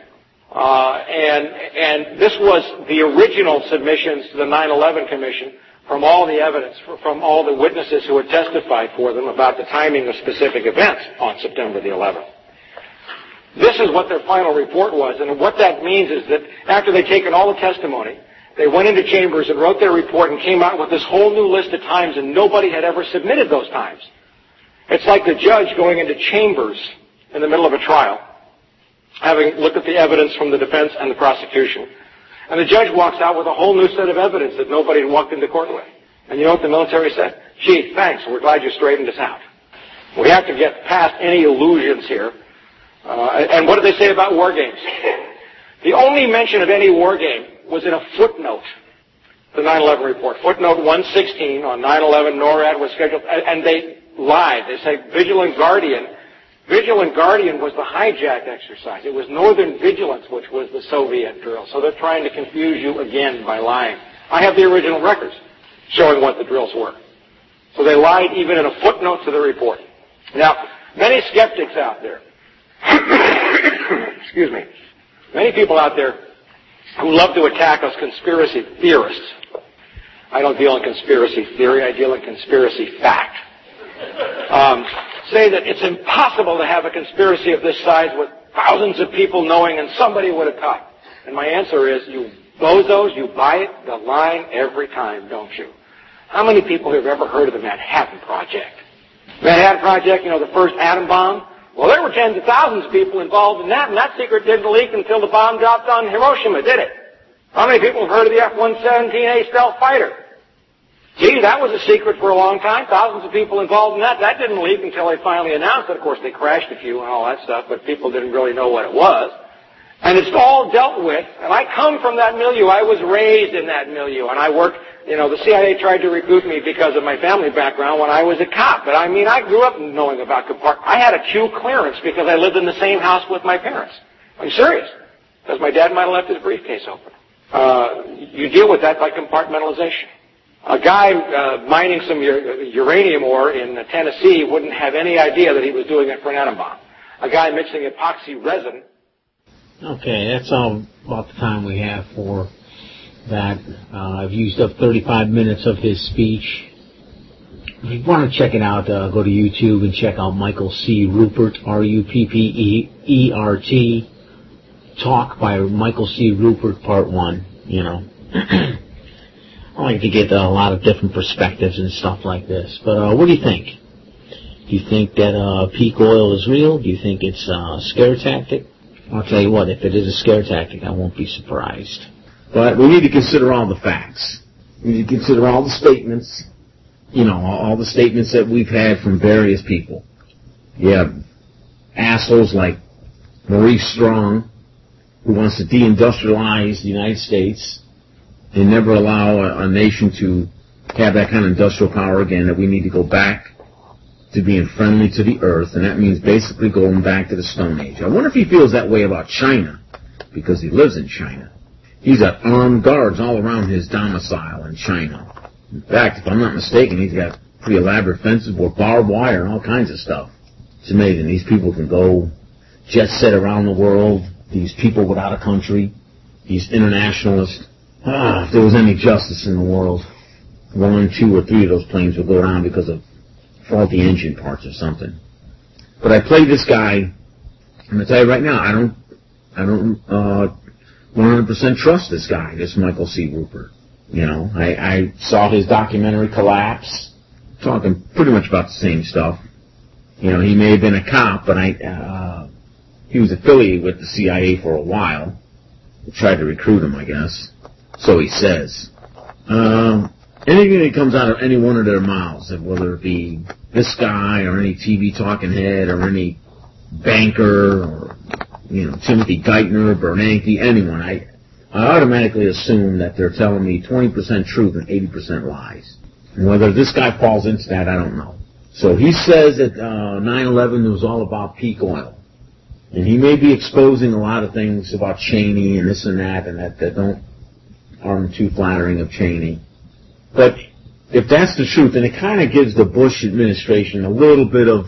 uh, and and this was the original submissions to the 9/11 Commission from all the evidence, from all the witnesses who had testified for them about the timing of specific events on September the 11th. This is what their final report was, and what that means is that after they'd taken all the testimony, they went into chambers and wrote their report and came out with this whole new list of times, and nobody had ever submitted those times. It's like the judge going into chambers in the middle of a trial, having looked at the evidence from the defense and the prosecution, the judge walks out with a whole new set of evidence that nobody had walked into court with. And you know what the military said? Gee, thanks, we're glad you straightened us out. We have to get past any illusions here. Uh, and what did they say about war games? The only mention of any war game was in a footnote, the 9/11 report. Footnote 116 on 9/11, NORAD was scheduled, and they lied. They say Vigilant Guardian. Vigilant Guardian was the hijack exercise. It was Northern Vigilance, which was the Soviet drill. So they're trying to confuse you again by lying. I have the original records showing what the drills were. So they lied even in a footnote to the report. Now, many skeptics out there, excuse me, many people out there who love to attack us conspiracy theorists. I don't deal in conspiracy theory, I deal in conspiracy fact. Um, say that it's impossible to have a conspiracy of this size with thousands of people knowing and somebody would have caught. And my answer is, you bozos, you buy it the line every time, don't you? How many people have ever heard of the Manhattan Project? Manhattan Project, you know, the first atom bomb? Well, there were tens of thousands of people involved in that, and that secret didn't leak until the bomb dropped on Hiroshima, did it? How many people have heard of the F-117A stealth fighter? Gee, that was a secret for a long time. Thousands of people involved in that. That didn't leak until they finally announced it. Of course, they crashed a few and all that stuff, but people didn't really know what it was. And it's all dealt with, and I come from that milieu. I was raised in that milieu, and I worked you know, the CIA tried to recruit me because of my family background when I was a cop. But I mean, I grew up knowing about compartment. I had a Q clearance because I lived in the same house with my parents. I'm serious. Because my dad might have left his briefcase open. Uh, you deal with that by compartmentalization. A guy uh, mining some uranium ore in Tennessee wouldn't have any idea that he was doing it for an atom bomb. A guy mixing epoxy resin. Okay, that's all about the time we have for that. Uh, I've used up 35 minutes of his speech. If you want to check it out, uh, go to YouTube and check out Michael C. Ruppert, R-U-P-P-E-E-R-T, Talk by Michael C. Ruppert, Part 1, you know. I like to get a lot of different perspectives and stuff like this. But uh, what do you think? Do you think that uh, peak oil is real? Do you think it's a scare tactic? I'll tell you what, if it is a scare tactic, I won't be surprised. But we need to consider all the facts. We need to consider all the statements, you know, all the statements that we've had from various people. You have assholes like Maurice Strong, who wants to deindustrialize the United States and never allow a, a nation to have that kind of industrial power again, that we need to go back to being friendly to the earth, and that means basically going back to the Stone Age. I wonder if he feels that way about China, because he lives in China. He's got armed guards all around his domicile in China. In fact, if I'm not mistaken, he's got pretty elaborate fences with barbed wire and all kinds of stuff. It's amazing. These people can go jet set around the world. These people without a country. These internationalists. Ah, if there was any justice in the world, one, two, or three of those planes would go down because of faulty engine parts or something. But I played this guy. I'm gonna tell you right now, I don't, I don't uh, 100% trust this guy, this Michael C. Ruppert. You know, I, I saw his documentary Collapse, talking pretty much about the same stuff. You know, he may have been a cop, but I, uh, he was affiliated with the CIA for a while. Tried to recruit him, I guess. So he says. Um, anything that comes out of any one of their mouths, whether it be this guy or any TV talking head or any banker or you know Timothy Geithner, Bernanke, anyone, I I automatically assume that they're telling me 20% truth and 80% lies. And whether this guy falls into that, I don't know. So he says that uh, 9/11 was all about peak oil, and he may be exposing a lot of things about Cheney and this and that, and that that don't aren't too flattering of Cheney. But if that's the truth, then it kind of gives the Bush administration a little bit of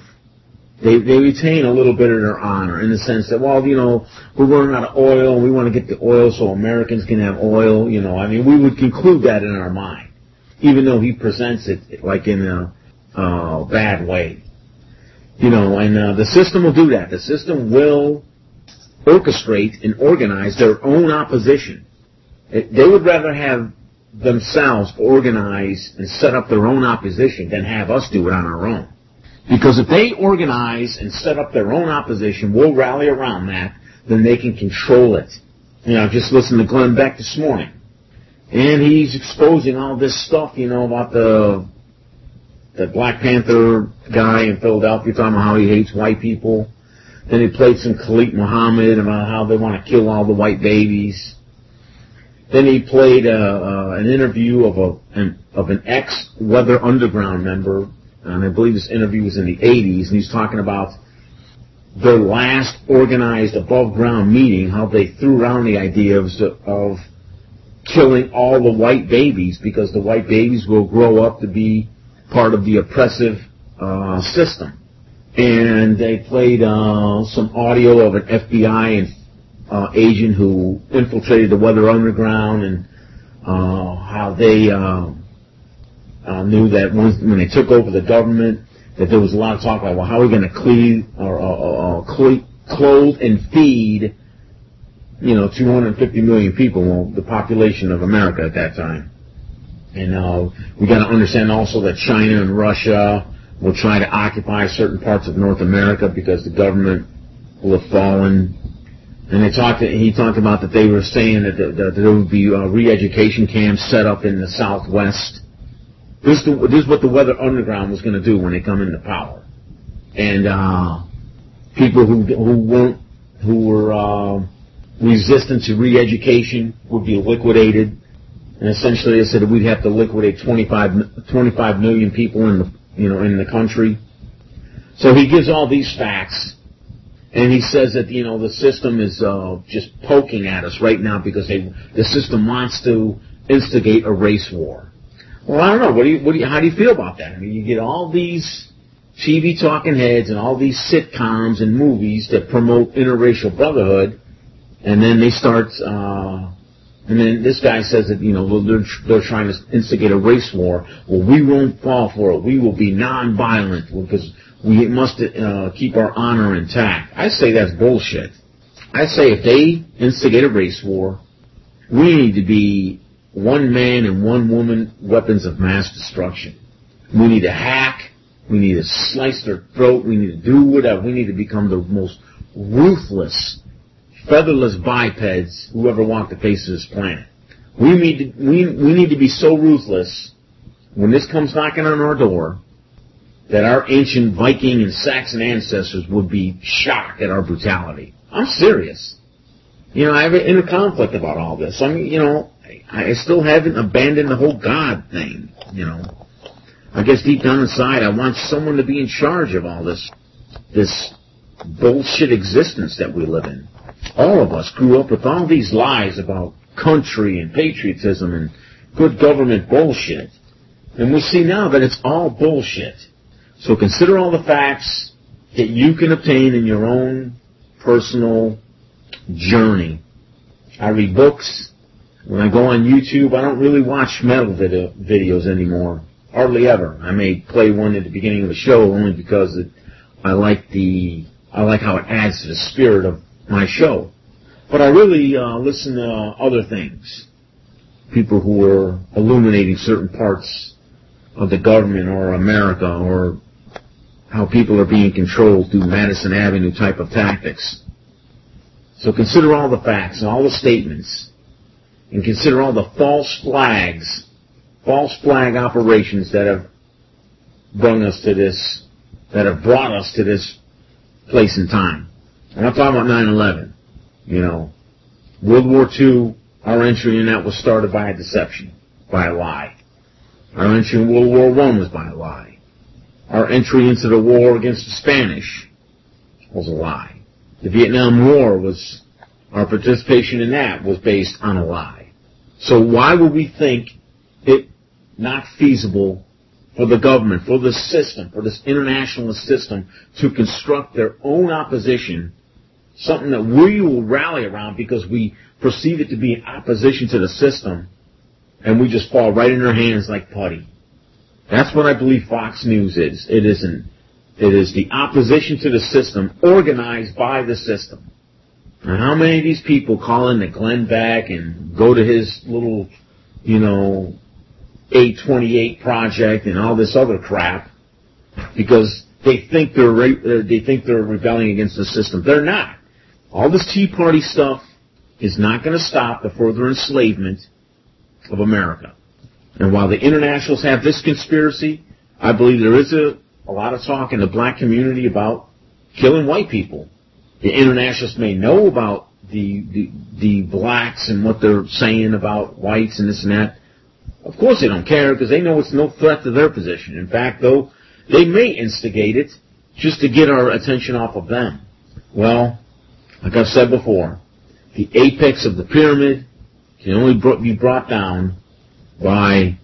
they they retain a little bit of their honor in the sense that well you know we're running out of oil and we want to get the oil so Americans can have oil you know. I mean we would conclude that in our mind even though he presents it like in a uh, bad way. You know and uh, the system will do that. The system will orchestrate and organize their own opposition. it, they would rather have themselves organize and set up their own opposition than have us do it on our own. Because if they organize and set up their own opposition, we'll rally around that, then they can control it. You know, just listen to Glenn Beck this morning. And he's exposing all this stuff, you know, about the the Black Panther guy in Philadelphia talking about how he hates white people. Then he played some Khalid Muhammad about how they want to kill all the white babies. Then he played uh, uh, an interview of a an, of an ex Weather Underground member, and I believe this interview was in the 80s, and he's talking about their last organized above ground meeting, how they threw around the idea of, of killing all the white babies because the white babies will grow up to be part of the oppressive uh, system. And they played uh, some audio of an FBI and uh, agent who infiltrated the Weather Underground and uh, how they uh, uh, knew that once, when they took over the government, that there was a lot of talk about, well, how are we going to clean or clothe and feed, you know, 250 million people, well, the population of America at that time. And uh, we got to understand also that China and Russia will try to occupy certain parts of North America because the government will have fallen and they talked. He talked about that they were saying that, that there would be re-education camps set up in the Southwest. This, this is what the Weather Underground was going to do when they come into power, and uh, people who who weren't who were uh, resistant to re-education would be liquidated. And essentially, they said we'd have to liquidate 25, 25 million people in the you know in the country. So he gives all these facts and he says that you know the system is uh, just poking at us right now because they, the system wants to instigate a race war. Well, I don't know. What do you, what do you, how do you feel about that? I mean, you get all these TV talking heads and all these sitcoms and movies that promote interracial brotherhood, and then they start. Uh, and then this guy says that you know they're, they're trying to instigate a race war. Well, we won't fall for it. We will be non-violent because we must uh, keep our honor intact. I say that's bullshit. I say if they instigate a race war, we need to be one man and one woman weapons of mass destruction. We need to hack. We need to slice their throat. We need to do whatever. We need to become the most ruthless, featherless bipeds who ever walked the face of this planet. We need to, we, we need to be so ruthless when this comes knocking on our door that our ancient Viking and Saxon ancestors would be shocked at our brutality. I'm serious. You know, I have an inner conflict about all this. I mean, you know, I still haven't abandoned the whole God thing, you know. I guess deep down inside I want someone to be in charge of all this, this bullshit existence that we live in. All of us grew up with all these lies about country and patriotism and good government bullshit. And we see now that it's all bullshit. So consider all the facts that you can obtain in your own personal journey. I read books. When I go on YouTube, I don't really watch metal video, videos anymore. Hardly ever. I may play one at the beginning of the show only because it, I like the I like how it adds to the spirit of my show. But I really uh, listen to other things. People who are illuminating certain parts of the government or America or how people are being controlled through Madison Avenue type of tactics. So consider all the facts and all the statements and consider all the false flags false flag operations that have brought us to this, that have brought us to this place in time. And I'm talking about 9/11. You know, World War II, our entry in that was started by a deception, by a lie. Our entry in World War I was by a lie. Our entry into the war against the Spanish was a lie. The Vietnam War was, our participation in that was based on a lie. So why would we think it not feasible for the government, for the system, for this internationalist system to construct their own opposition, something that we will rally around because we perceive it to be opposition to the system, and we just fall right in their hands like putty. That's what I believe Fox News is. It isn't. It is the opposition to the system organized by the system. Now, how many of these people call in to Glenn Beck and go to his little, you know, 828 project and all this other crap because they think they're re- uh, they think they're rebelling against the system. They're not. All this Tea Party stuff is not going to stop the further enslavement of America. And while the internationals have this conspiracy, I believe there is a, a lot of talk in the black community about killing white people. The internationalists may know about the, the, the blacks and what they're saying about whites and this and that. Of course they don't care because they know it's no threat to their position. In fact, though, they may instigate it just to get our attention off of them. Well, like I've said before, the apex of the pyramid can only be brought down by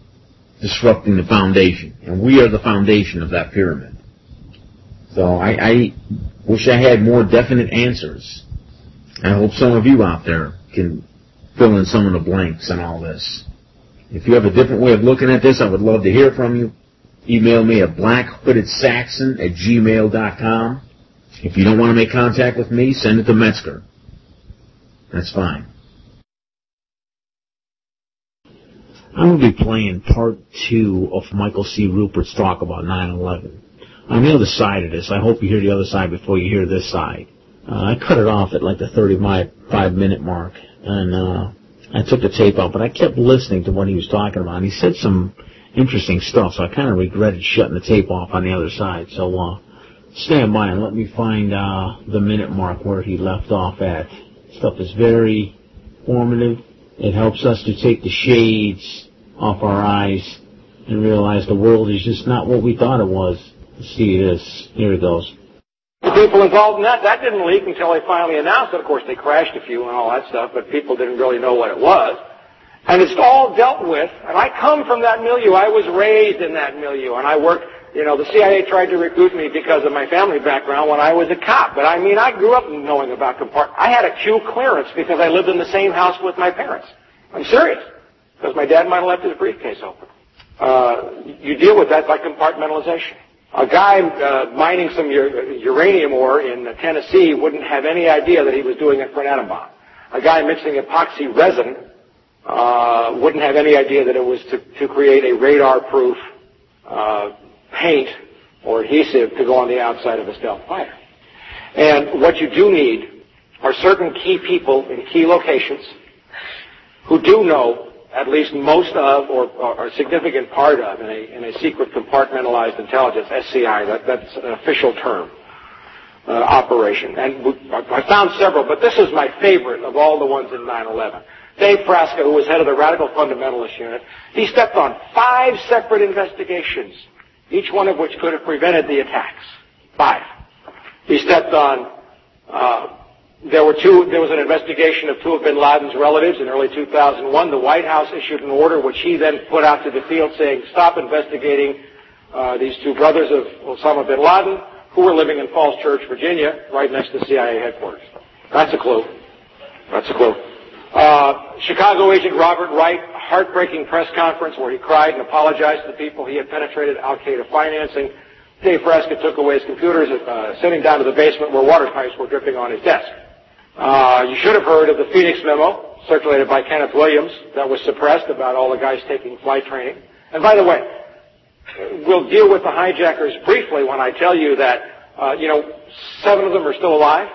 disrupting the foundation. And we are the foundation of that pyramid. So I, I wish I had more definite answers. I hope some of you out there can fill in some of the blanks on all this. If you have a different way of looking at this, I would love to hear from you. Email me at blackhoodedsaxon at gmail.com. If you don't want to make contact with me, send it to Metzger. That's fine. I'm going to be playing part two of Michael C. Ruppert's talk about 9-11. On the other side of this, I hope you hear the other side before you hear this side. Uh, I cut it off at like the 35 minute mark, and uh, I took the tape out, but I kept listening to what he was talking about. And he said some interesting stuff, so I kind of regretted shutting the tape off on the other side. So uh, stand by and let me find uh, the minute mark where he left off at. Stuff is very formative. It helps us to take the shades off our eyes and realize the world is just not what we thought it was. See this. Here it goes. The people involved in that, that didn't leak until they finally announced it. Of course, they crashed a few and all that stuff, but people didn't really know what it was. And it's all dealt with, and I come from that milieu. I was raised in that milieu, and I worked, you know, the CIA tried to recruit me because of my family background when I was a cop. But I mean, I grew up knowing about compartment. I had a Q clearance because I lived in the same house with my parents. I'm serious. Because my dad might have left his briefcase open. Uh, you deal with that by compartmentalization. A guy uh, mining some uranium ore in Tennessee wouldn't have any idea that he was doing it for an atom bomb. A guy mixing epoxy resin uh, wouldn't have any idea that it was to, to create a radar-proof uh, paint or adhesive to go on the outside of a stealth fighter. And what you do need are certain key people in key locations who do know at least most of or, a significant part of in a, secret compartmentalized intelligence, SCI, that, that's an official term, uh, operation. And I found several, but this is my favorite of all the ones in 9-11. Dave Frasca, who was head of the Radical Fundamentalist Unit, he stepped on five separate investigations, each one of which could have prevented the attacks. Five. He stepped on uh, there were two, there was an investigation of two of bin Laden's relatives in early 2001. The White House issued an order which he then put out to the field saying, stop investigating uh, these two brothers of Osama bin Laden who were living in Falls Church, Virginia, right next to CIA headquarters. That's a clue. That's a clue. Uh, Chicago agent Robert Wright, heartbreaking press conference where he cried and apologized to the people he had penetrated Al-Qaeda financing. Dave Frasca took away his computers, uh, sent him down to the basement where water pipes were dripping on his desk. Uh, you should have heard of the Phoenix memo circulated by Kenneth Williams that was suppressed about all the guys taking flight training. And by the way, we'll deal with the hijackers briefly when I tell you that, uh, you know, seven of them are still alive,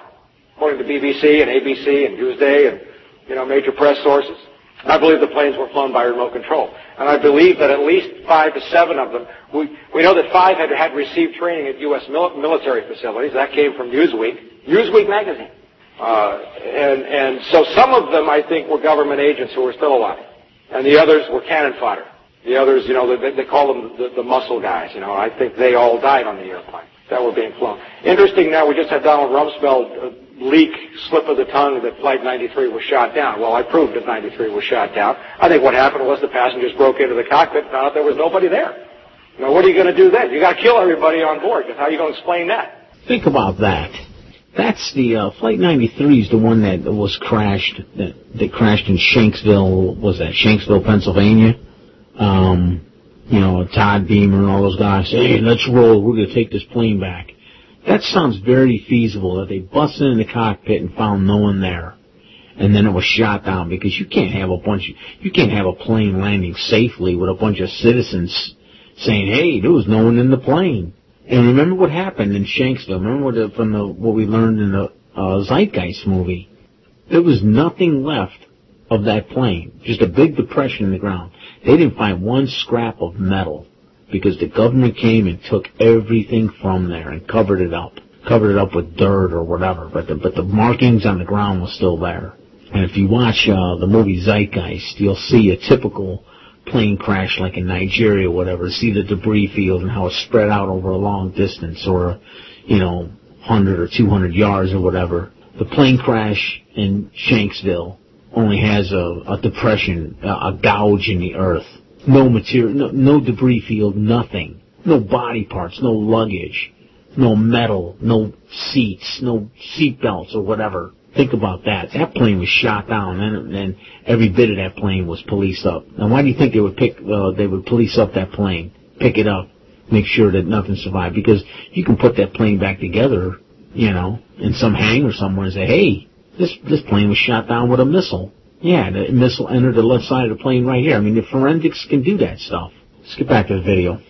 according to BBC and ABC and Newsday and, you know, major press sources. I believe the planes were flown by remote control. And I believe that at least five to seven of them, we, we know that five had, had received training at U.S. Mil- military facilities. That came from Newsweek, Newsweek magazine. Uh, and, and so some of them, I think, were government agents who were still alive. And the others were cannon fodder. The others, you know, they, they call them the, the muscle guys. You know, I think they all died on the airplane that were being flown. Interesting now, we just had Donald Rumsfeld uh, leak, slip of the tongue that Flight 93 was shot down. Well, I proved that 93 was shot down. I think what happened was the passengers broke into the cockpit and found out there was nobody there. Now, what are you going to do then? You got to kill everybody on board. How are you going to explain that? Think about that. That's the uh, Flight 93 is the one that was crashed that, that crashed in Shanksville. Was that Shanksville, Pennsylvania? Um, you know, Todd Beamer and all those guys. Hey, let's roll. We're going to take this plane back. That sounds very feasible that they busted in the cockpit and found no one there. And then it was shot down because you can't have a bunch of, you can't have a plane landing safely with a bunch of citizens saying, hey, there was no one in the plane. And remember what happened in Shanksville. Remember what from the, what we learned in the uh, Zeitgeist movie. There was nothing left of that plane. Just a big depression in the ground. They didn't find one scrap of metal because the government came and took everything from there and covered it up, covered it up with dirt or whatever. But the, but the markings on the ground was still there. And if you watch uh, the movie Zeitgeist, you'll see a typical plane crash like in Nigeria or whatever. See the debris field and how it's spread out over a long distance or, you know, 100 or 200 yards or whatever. The plane crash in Shanksville only has a, a depression, a, a gouge in the earth no material, no, no debris field, nothing. No body parts, no luggage, no metal, no seats, no seat belts or whatever. Think about that. That plane was shot down, and, and every bit of that plane was policed up. Now, why do you think they would pick? Uh, they would police up that plane, pick it up, make sure that nothing survived? Because you can put that plane back together, you know, in some hangar somewhere and say, "Hey, this this plane was shot down with a missile." Yeah, the missile entered the left side of the plane right here. I mean, the forensics can do that stuff. Let's get back to the video.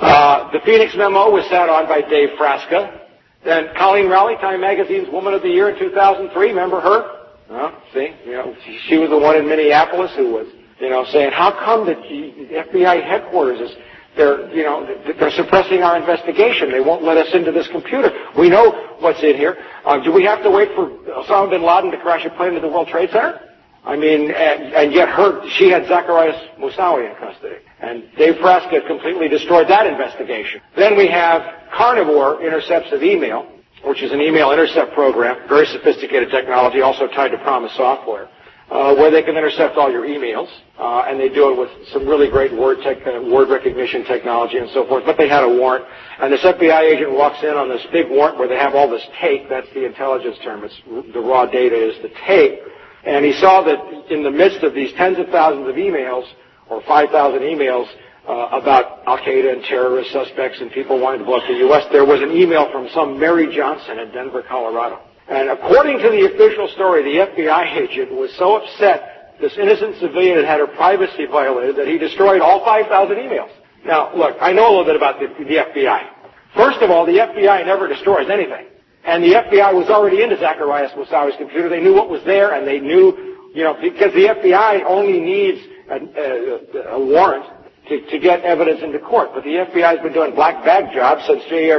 Uh, the Phoenix memo was sat on by Dave Frasca. Then Colleen Rowley, Time Magazine's Woman of the Year in 2003. Remember her? Uh, see, you know, she was the one in Minneapolis who was, you know, saying, how come the FBI headquarters is, they're, you know, they're suppressing our investigation. They won't let us into this computer. We know what's in here. Uh, do we have to wait for Osama bin Laden to crash a plane into the World Trade Center? I mean, and, and yet her, she had Zacarias Moussaoui in custody. And Dave Frasca completely destroyed that investigation. Then we have Carnivore intercepts of email, which is an email intercept program, very sophisticated technology, also tied to PROMIS Software, uh, where they can intercept all your emails, uh, and they do it with some really great word tech, uh, word recognition technology and so forth. But they had a warrant, and this FBI agent walks in on this big warrant where they have all this tape. That's the intelligence term. It's the raw data is the tape and he saw that in the midst of these tens of thousands of emails, or 5,000 emails, uh, about Al Qaeda and terrorist suspects and people wanting to blow up the U.S., there was an email from some Mary Johnson in Denver, Colorado. And according to the official story, the FBI agent was so upset this innocent civilian had had her privacy violated that he destroyed all 5,000 emails. Now, look, I know a little bit about the, the FBI. First of all, the FBI never destroys anything. And the FBI was already into Zacarias Moussaoui's computer. They knew what was there, and they knew, you know, because the FBI only needs a, warrant to, to get evidence into court. But the FBI has been doing black bag jobs since J.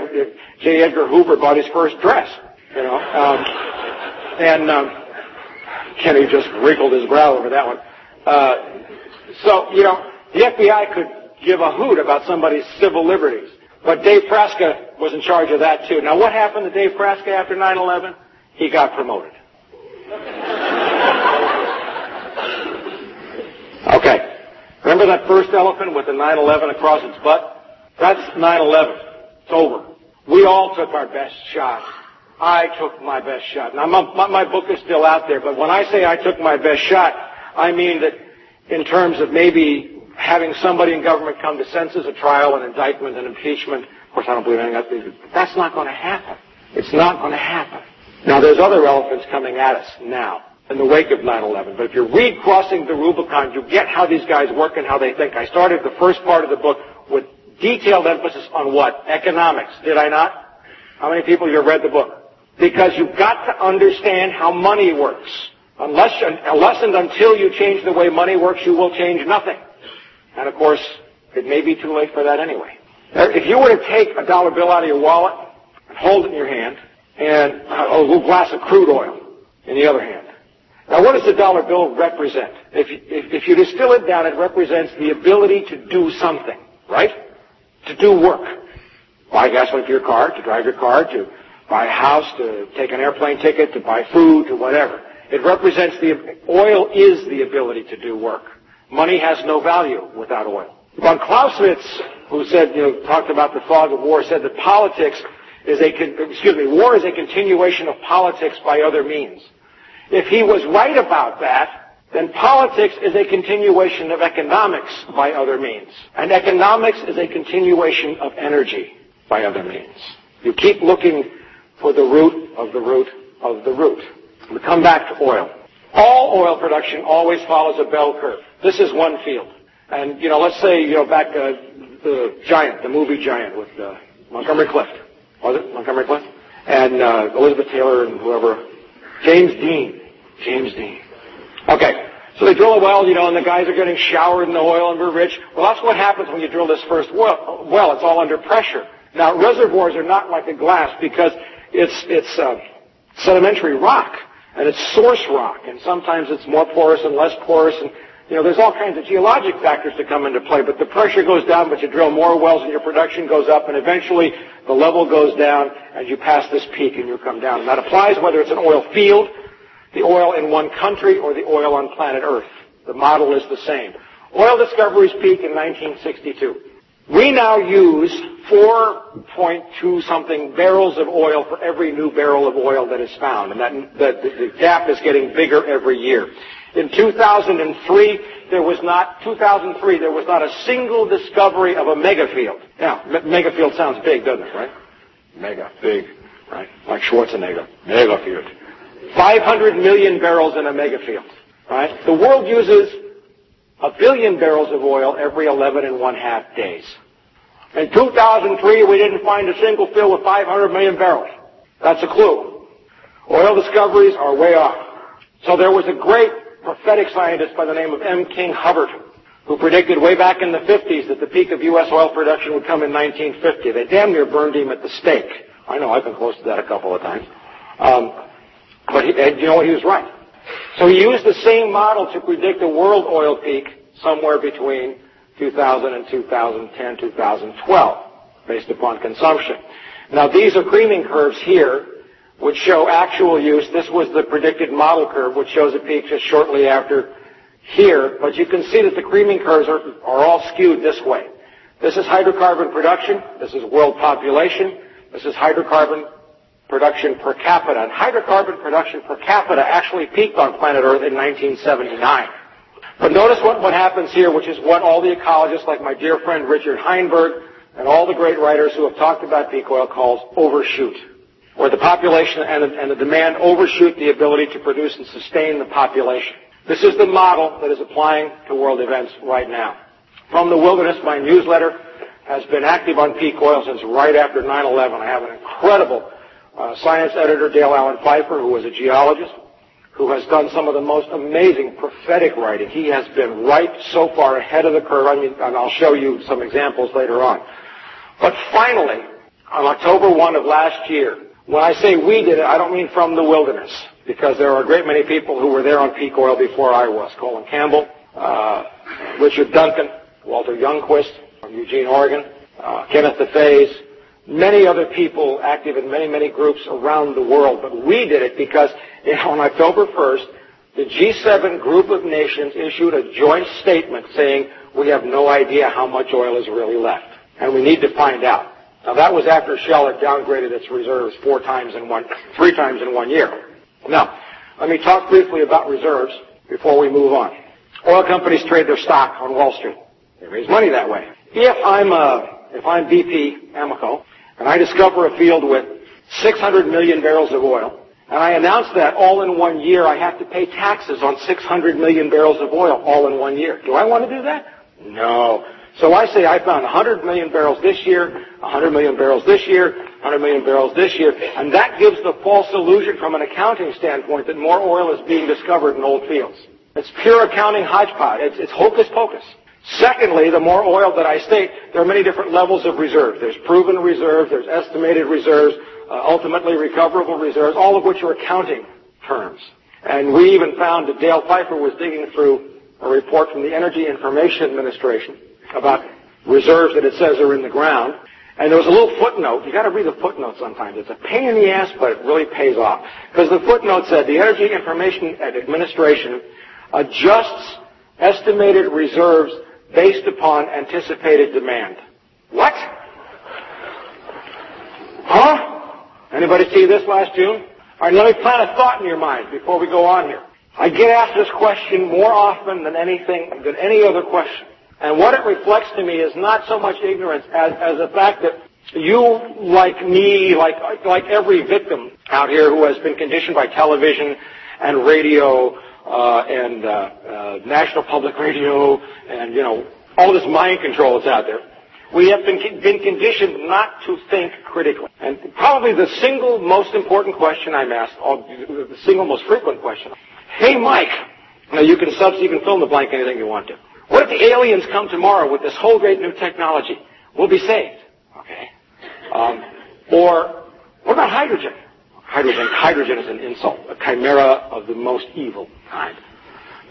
J. Edgar Hoover bought his first dress. You know, um, and um, Kenny just wrinkled his brow over that one. Uh, so you know, the FBI could give a hoot about somebody's civil liberties. But Dave Frasca was in charge of that too. Now what happened to Dave Frasca after 9-11? He got promoted. Okay. Remember that first elephant with the 9-11 across its butt? That's 9-11. It's over. We all took our best shot. I took my best shot. Now my, my book is still out there, but when I say I took my best shot, I mean that in terms of maybe having somebody in government come to senses, a trial, an indictment, an impeachment. Of course, I don't believe anything that. That's not going to happen. It's not going to happen. Now, there's other elephants coming at us now in the wake of 9-11. But if you read Crossing the Rubicon, you get how these guys work and how they think. I started the first part of the book with detailed emphasis on what? Economics. Did I not? How many people here read the book? Because you've got to understand how money works. Unless, unless and until you change the way money works, you will change nothing. And of course, it may be too late for that anyway. If you were to take a dollar bill out of your wallet and hold it in your hand, and uh, a little glass of crude oil in the other hand. Now, what does the dollar bill represent? If, if, if you distill it down, it represents the ability to do something, right? To do work. Buy gasoline for your car, to drive your car, to buy a house, to take an airplane ticket, to buy food, to whatever. It represents the, oil is the ability to do work. Money has no value without oil. Von Clausewitz, who said, you know, talked about the fog of war, said that politics is a, excuse me, war is a continuation of politics by other means. If he was right about that, then politics is a continuation of economics by other means. And economics is a continuation of energy by other means. You keep looking for the root of the root of the root. We come back to oil. All oil production always follows a bell curve. This is one field. And, you know, let's say, you know, back uh, the Giant, the movie Giant with uh, Montgomery Clift. Was it Montgomery Clift? And uh, Elizabeth Taylor and whoever. James Dean. James Dean. Okay. So they drill a well, you know, and the guys are getting showered in the oil and we're rich. Well, that's what happens when you drill this first well. well it's all under pressure. Now, reservoirs are not like a glass because it's, it's uh, sedimentary rock and it's source rock, and sometimes it's more porous and less porous, and there's all kinds of geologic factors to come into play, but the pressure goes down, but you drill more wells and your production goes up, and eventually the level goes down as you pass this peak and you come down. That applies whether it's an oil field, the oil in one country, or the oil on planet Earth. The model is the same. Oil discoveries peak in 1962. We now use 4.2 something barrels of oil for every new barrel of oil that is found, and that, that the gap is getting bigger every year. In 2003, there was not 2003. There was not a single discovery of a megafield. Now, megafield sounds big, doesn't it? Right? Mega, big, right? Like Schwarzenegger, megafield. 500 million barrels in a megafield. Right? The world uses a billion barrels of oil every 11 and one half days. In 2003, we didn't find a single field with 500 million barrels. That's a clue. Oil discoveries are way off. So there was a great prophetic scientist by the name of M. King Hubbert who predicted way back in the 50s that the peak of U.S. oil production would come in 1950. They damn near burned him at the stake. I know, I've been close to that a couple of times. Um, but he, you know what? He was right. So he used the same model to predict a world oil peak somewhere between 2000 and 2010, 2012, based upon consumption. Now these are creaming curves here, which show actual use. This was the predicted model curve, which shows a peak just shortly after here. But you can see that the creaming curves are, are all skewed this way. This is hydrocarbon production. This is world population. This is hydrocarbon production per capita. And hydrocarbon production per capita actually peaked on planet Earth in 1979. But notice what, what happens here, which is what all the ecologists like my dear friend Richard Heinberg and all the great writers who have talked about peak oil calls overshoot. Where the population and the, and the demand overshoot the ability to produce and sustain the population. This is the model that is applying to world events right now. From the Wilderness, my newsletter has been active on peak oil since right after 9-11. I have an incredible uh, science editor, Dale Allen Pfeiffer, who was a geologist, who has done some of the most amazing prophetic writing. He has been right so far ahead of the curve. I mean, and I'll show you some examples later on. But finally, on October 1 of last year, when I say we did it, I don't mean from the wilderness, because there are a great many people who were there on peak oil before I was. Colin Campbell, uh, Richard Duncan, Walter Youngquist from Eugene, Oregon, uh, Kenneth Deffeyes, many other people active in many, many groups around the world. But we did it because on October 1st, the G7 group of nations issued a joint statement saying we have no idea how much oil is really left. And we need to find out. Now that was after Shell had downgraded its reserves four times in one, three times in one year. Now, let me talk briefly about reserves before we move on. Oil companies trade their stock on Wall Street. They raise money that way. If I'm, uh, if I'm BP Amoco, and I discover a field with 600 million barrels of oil, and I announce that all in one year, I have to pay taxes on 600 million barrels of oil all in one year. Do I want to do that? No. So I say I found 100 million barrels this year, 100 million barrels this year, 100 million barrels this year. And that gives the false illusion from an accounting standpoint that more oil is being discovered in old fields. It's pure accounting hodgepodge. It's, hocus pocus. Secondly, the more oil that I state, there are many different levels of reserve. There's proven reserves, there's estimated reserves, uh, ultimately recoverable reserves, all of which are accounting terms. And we even found that Dale Pfeiffer was digging through a report from the Energy Information Administration about reserves that it says are in the ground. And there was a little footnote. You got to read the footnote sometimes. It's a pain in the ass, but it really pays off. Because the footnote said the Energy Information Administration adjusts estimated reserves based upon anticipated demand. What? Huh? Anybody see this last June? All right, let me plant a thought in your mind before we go on here. I get asked this question more often than anything, than any other question. And what it reflects to me is not so much ignorance as, as the fact that you, like me, like, like every victim out here who has been conditioned by television and radio uh, and uh, uh, national public radio and, you know, all this mind control that's out there, we have been, been conditioned not to think critically. And probably the single most important question I'm asked, the single most frequent question, hey Mike, now you can subs, you can fill in the blank anything you want to. What if the aliens come tomorrow with this whole great new technology? We'll be saved. Okay. Um, or what about hydrogen? Hydrogen, hydrogen is an insult, a chimera of the most evil kind.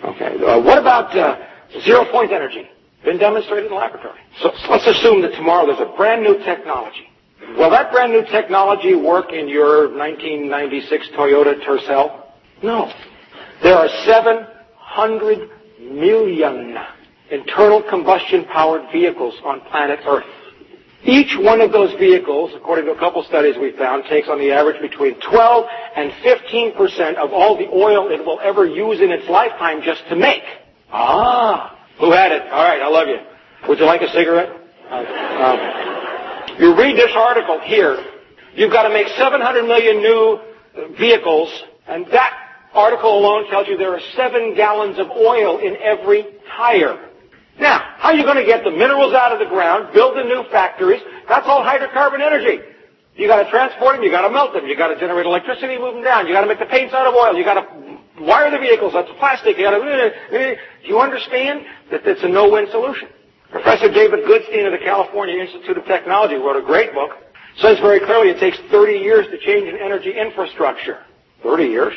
Okay. Uh, what about uh, zero point energy? Been demonstrated in the laboratory. So, so let's assume that tomorrow there's a brand new technology. Will that brand new technology work in your 1996 Toyota Tercel? No. There are 700 million internal combustion powered vehicles on planet Earth. Each one of those vehicles, according to a couple studies we found, takes on the average between 12 and 15 percent of all the oil it will ever use in its lifetime just to make. Ah, who had it? All right, I love you. Would you like a cigarette? Uh, um, you read this article here. You've got to make 700 million new vehicles, and that article alone tells you there are seven gallons of oil in every tire. Now, how are you going to get the minerals out of the ground, build the new factories? That's all hydrocarbon energy. You got to transport them, you got to melt them, you got to generate electricity, move them down, you got to make the paints out of oil, you got to wire the vehicles, that's plastic, you got to. Do you understand that it's a no-win solution? Professor David Goodstein of the California Institute of Technology wrote a great book. Says very clearly it takes 30 years to change an energy infrastructure. 30 years?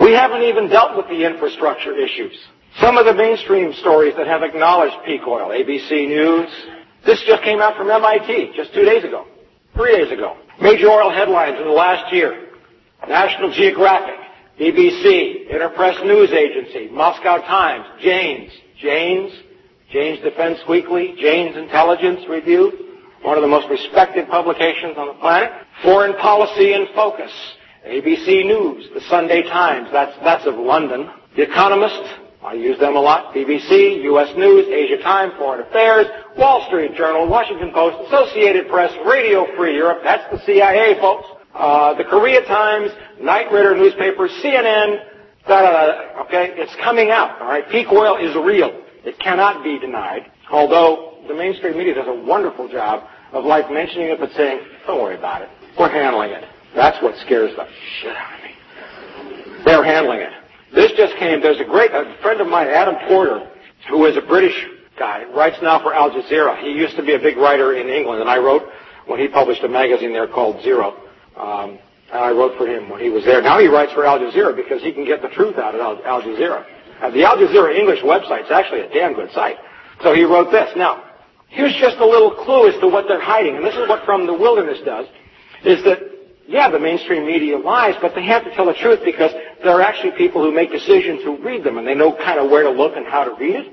We haven't even dealt with the infrastructure issues. Some of the mainstream stories that have acknowledged peak oil, ABC News. This just came out from MIT just two days ago, three days ago. Major oil headlines in the last year. National Geographic, BBC, Interpress News Agency, Moscow Times, Jane's, Jane's, Jane's Defense Weekly, Jane's Intelligence Review, one of the most respected publications on the planet. Foreign Policy in Focus, ABC News, the Sunday Times, that's, that's of London. The Economist, I use them a lot. BBC, U.S. News, Asia Time, Foreign Affairs, Wall Street Journal, Washington Post, Associated Press, Radio Free Europe. That's the CIA, folks. Uh, the Korea Times, Knight Ridder newspaper, CNN. Da, da, da, okay, it's coming out. All right, peak oil is real. It cannot be denied. Although the mainstream media does a wonderful job of like mentioning it but saying, "Don't worry about it. We're handling it." That's what scares the shit out of me. They're handling it. This just came, there's a great, a friend of mine, Adam Porter, who is a British guy, writes now for Al Jazeera. He used to be a big writer in England, and I wrote when he published a magazine there called Zero. Um, and I wrote for him when he was there. Now he writes for Al Jazeera because he can get the truth out of Al, Al Jazeera. And the Al Jazeera English website is actually a damn good site. So he wrote this. Now, here's just a little clue as to what they're hiding, and this is what From the Wilderness does, is that yeah, the mainstream media lies, but they have to tell the truth because there are actually people who make decisions who read them and they know kind of where to look and how to read it.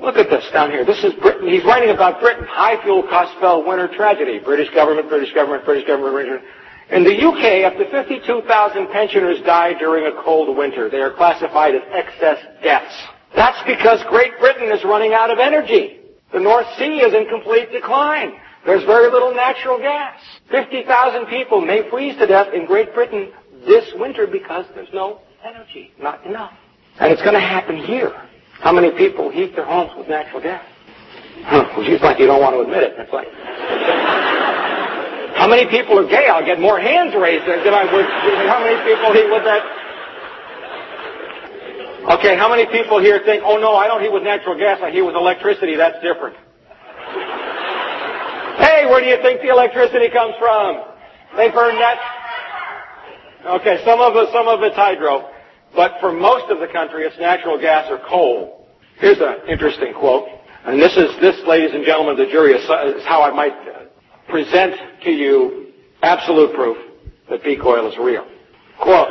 Look at this down here. This is Britain. He's writing about Britain. High fuel costs fell winter tragedy. British government, British government, British government. British In the UK, up to 52,000 pensioners died during a cold winter. They are classified as excess deaths. That's because Great Britain is running out of energy. The North Sea is in complete decline. There's very little natural gas. 50,000 people may freeze to death in Great Britain this winter because there's no energy, not enough. And it's going to happen here. How many people heat their homes with natural gas? Huh, well, it's like you don't want to admit it. Like, how many people are gay? I'll get more hands raised than I would. How many people heat with that? Okay, how many people here think, oh no, I don't heat with natural gas, I heat with electricity, that's different. Hey, where do you think the electricity comes from? They burn that. Okay, some of some of it's hydro, but for most of the country, it's natural gas or coal. Here's an interesting quote, and this is this, ladies and gentlemen, of the jury is, is how I might uh, present to you absolute proof that peak oil is real. Quote,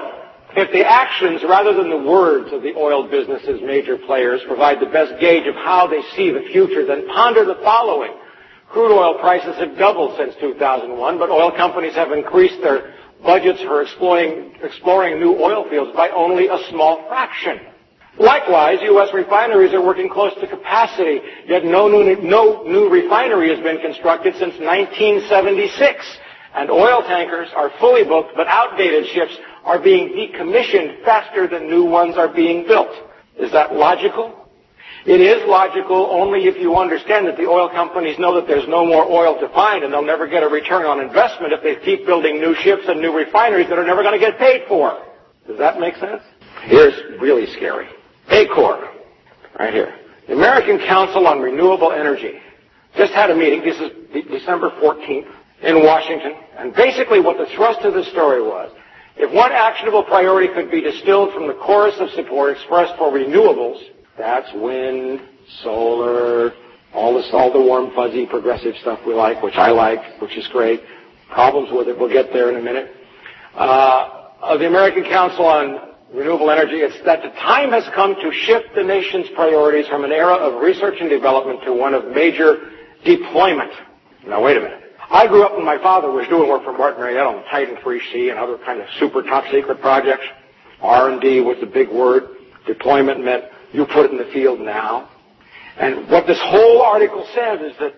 if the actions rather than the words of the oil business's major players provide the best gauge of how they see the future, then ponder the following. Crude oil prices have doubled since 2001, but oil companies have increased their budgets for exploring, exploring new oil fields by only a small fraction. Likewise, U.S. refineries are working close to capacity, yet no new refinery has been constructed since 1976. And oil tankers are fully booked, but outdated ships are being decommissioned faster than new ones are being built. Is that logical? It is logical only if you understand that the oil companies know that there's no more oil to find and they'll never get a return on investment if they keep building new ships and new refineries that are never going to get paid for. Does that make sense? Here's really scary. ACORE, right here. The American Council on Renewable Energy just had a meeting, this is December 14th, in Washington, and basically what the thrust of the story was, if one actionable priority could be distilled from the chorus of support expressed for renewables, that's wind, solar, all this, all the warm, fuzzy, progressive stuff we like, which I like, which is great. Problems with it, we'll get there in a minute. Uh, of the American Council on Renewable Energy, it's that the time has come to shift the nation's priorities from an era of research and development to one of major deployment. Now wait a minute. I grew up when my father was doing work for Martin Marietta on Titan 3C and other kind of super top secret projects. R&D was the big word. Deployment meant you put it in the field now. And what this whole article says is that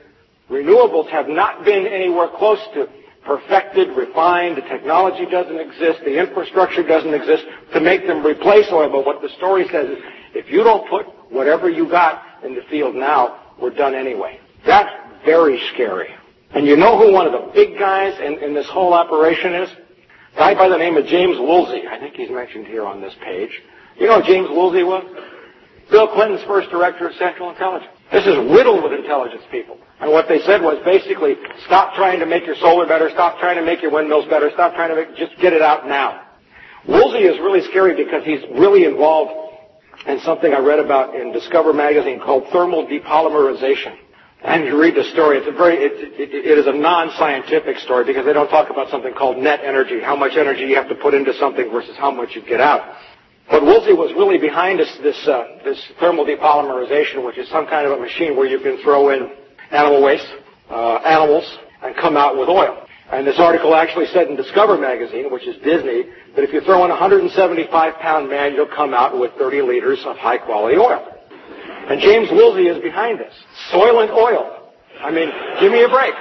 renewables have not been anywhere close to perfected, refined, the technology doesn't exist, the infrastructure doesn't exist to make them replace oil. But what the story says is, if you don't put whatever you got in the field now, we're done anyway. That's very scary. And you know who one of the big guys in, in this whole operation is? A guy by the name of James Woolsey. I think he's mentioned here on this page. You know who James Woolsey was? Bill Clinton's first director of Central Intelligence. This is riddled with intelligence people. And what they said was basically, stop trying to make your solar better, stop trying to make your windmills better, stop trying to make, just get it out now. Woolsey is really scary because he's really involved in something I read about in Discover magazine called thermal depolymerization. And you read the story, it's a very, it, it, it is a non-scientific story because they don't talk about something called net energy, how much energy you have to put into something versus how much you get out. But Woolsey was really behind this, this, uh, this thermal depolymerization, which is some kind of a machine where you can throw in animal waste, uh, animals, and come out with oil. And this article actually said in Discover magazine, which is Disney, that if you throw in a 175 pound man, you'll come out with 30 liters of high quality oil. And James Woolsey is behind this. Soylent oil. I mean, give me a break.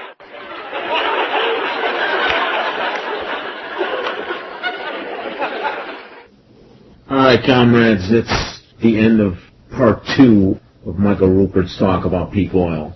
All right, comrades, it's the end of part two of Michael Ruppert's talk about peak oil.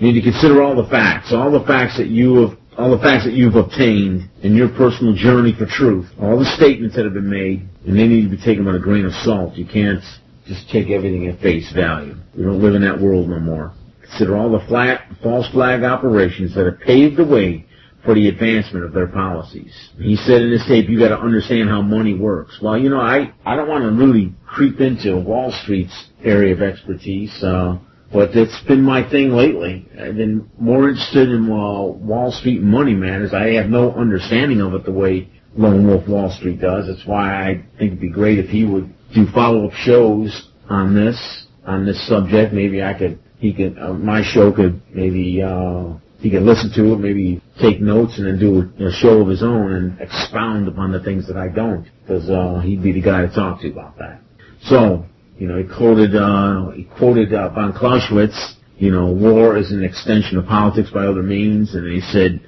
You need to consider all the facts, all the facts that you have, all the facts that you've obtained in your personal journey for truth, all the statements that have been made, and they need to be taken with a grain of salt. You can't just take everything at face value. We don't live in that world no more. Consider all the flat, false flag operations that have paved the way for the advancement of their policies. He said in this tape, you got to understand how money works. Well, you know, I, I don't want to really creep into Wall Street's area of expertise, uh, but it's been my thing lately. I've been more interested in uh, Wall Street money matters. I have no understanding of it the way Lone Wolf Wall Street does. That's why I think it'd be great if he would do follow-up shows on this, on this subject. Maybe I could, he could, uh, my show could maybe, uh, he can listen to it, maybe take notes, and then do a show of his own and expound upon the things that I don't, because uh, he'd be the guy to talk to about that. So, you know, he quoted uh, he quoted uh, von Clausewitz. You know, war is an extension of politics by other means, and he said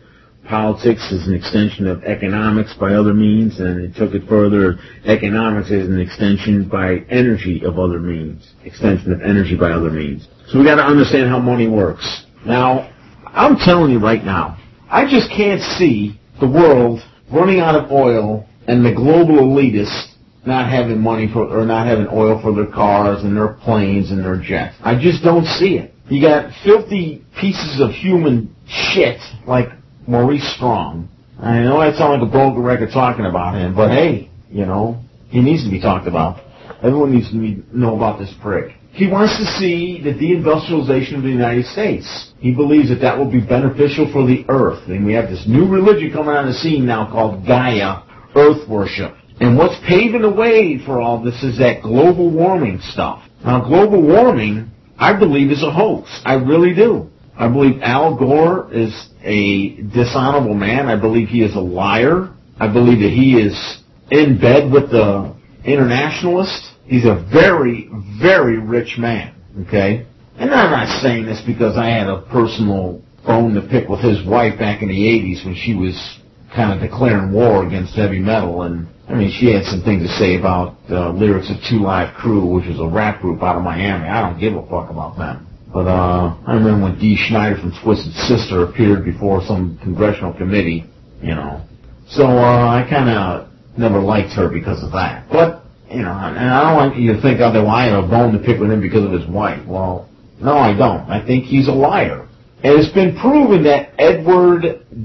politics is an extension of economics by other means, and he took it further. Economics is an extension by energy of other means, extension of energy by other means. So we got to understand how money works. Now, I'm telling you right now, I just can't see the world running out of oil and the global elitists not having money for or not having oil for their cars and their planes and their jets. I just don't see it. You got filthy pieces of human shit like Maurice Strong. I know I sound like a broken record talking about him, but hey, you know, he needs to be talked about. Everyone needs to be, know about this prick. He wants to see the deindustrialization of the United States. He believes that that will be beneficial for the earth. And we have this new religion coming on the scene now called Gaia, Earth Worship. And what's paving the way for all this is that global warming stuff. Now, global warming, I believe, is a hoax. I really do. I believe Al Gore is a dishonorable man. I believe he is a liar. I believe that he is in bed with the internationalists. He's a very, very rich man. Okay? And I'm not saying this because I had a personal bone to pick with his wife back in the 80s when she was kind of declaring war against heavy metal. And, I mean, she had some things to say about uh, lyrics of Two Live Crew, which was a rap group out of Miami. I don't give a fuck about them. But uh, I remember when Dee Snider from Twisted Sister appeared before some congressional committee, you know. So uh, I kind of never liked her because of that. But, you know, and I don't want you to think, I have a bone to pick with him because of his wife. Well, no, I don't. I think he's a liar. And it's been proven that Edward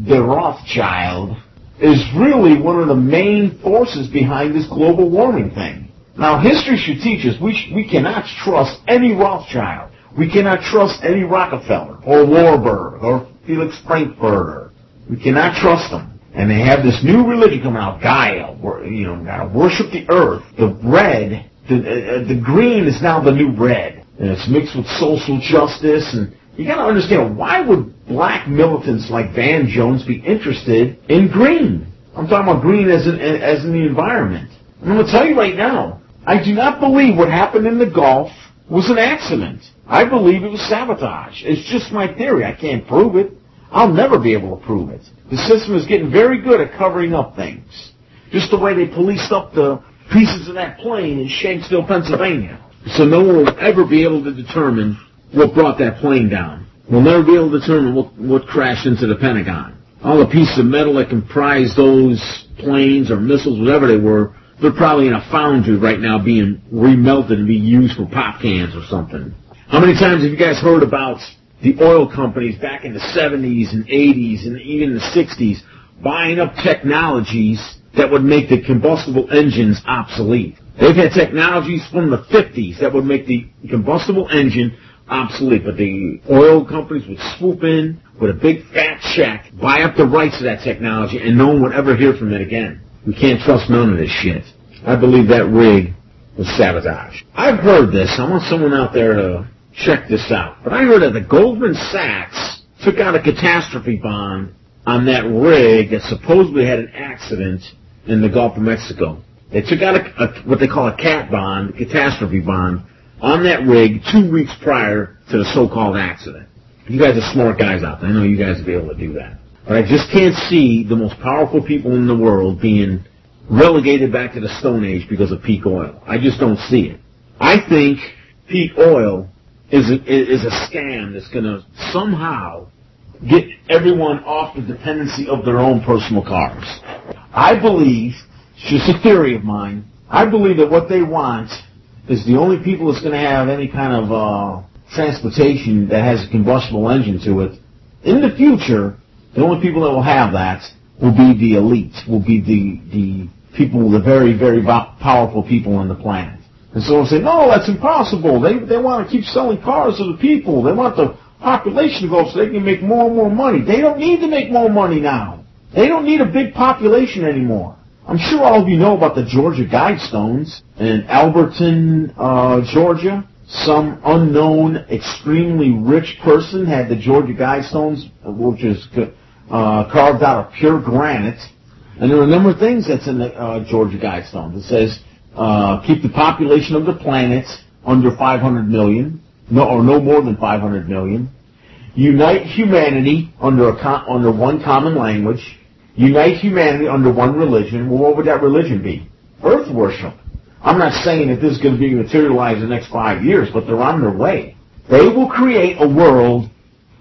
de Rothschild is really one of the main forces behind this global warming thing. Now, history should teach us we, sh- we cannot trust any Rothschild. We cannot trust any Rockefeller or Warburg or Felix Frankfurter. We cannot trust them. And they have this new religion coming out, Gaia, you know, gotta worship the earth. The red, the, uh, the green is now the new red. And it's mixed with social justice and you gotta understand, why would black militants like Van Jones be interested in green? I'm talking about green as in, as in the environment. I'm gonna tell you right now, I do not believe what happened in the Gulf was an accident. I believe it was sabotage. It's just my theory. I can't prove it. I'll never be able to prove it. The system is getting very good at covering up things. Just the way they policed up the pieces of that plane in Shanksville, Pennsylvania. So no one will ever be able to determine what brought that plane down. We'll never be able to determine what, what crashed into the Pentagon. All the pieces of metal that comprise those planes or missiles, whatever they were, they're probably in a foundry right now being remelted and being used for pop cans or something. How many times have you guys heard about the oil companies back in the 70s and 80s and even the 60s buying up technologies that would make the combustible engines obsolete? They've had technologies from the 50s that would make the combustible engine obsolete, but the oil companies would swoop in with a big fat check, buy up the rights to that technology, and no one would ever hear from it again. We can't trust none of this shit. I believe that rig was sabotage. I've heard this. I want someone out there to check this out. But I heard that the Goldman Sachs took out a catastrophe bond on that rig that supposedly had an accident in the Gulf of Mexico. They took out a, a, what they call a cat bond, catastrophe bond, on that rig two weeks prior to the so-called accident. You guys are smart guys out there. I know you guys will be able to do that. But I just can't see the most powerful people in the world being relegated back to the Stone Age because of peak oil. I just don't see it. I think peak oil is a, is a scam that's going to somehow get everyone off the dependency of their own personal cars. I believe, it's just a theory of mine, I believe that what they want is the only people that's going to have any kind of uh, transportation that has a combustible engine to it. In the future, the only people that will have that will be the elite, will be the the people, the very very powerful people on the planet. And so they say, no, that's impossible. They they want to keep selling cars to the people. They want the population to go up so they can make more and more money. They don't need to make more money now. They don't need a big population anymore. I'm sure all of you know about the Georgia Guidestones in Elberton, uh, Georgia. Some unknown, extremely rich person had the Georgia Guidestones, which is uh, carved out of pure granite. And there are a number of things that's in the uh, Georgia Guidestones. It says, uh, keep the population of the planet under 500 million, no, or no more than 500 million. Unite humanity under a under one common language unite humanity under one religion, well, what would that religion be? Earth worship. I'm not saying that this is going to be materialized in the next five years, but they're on their way. They will create a world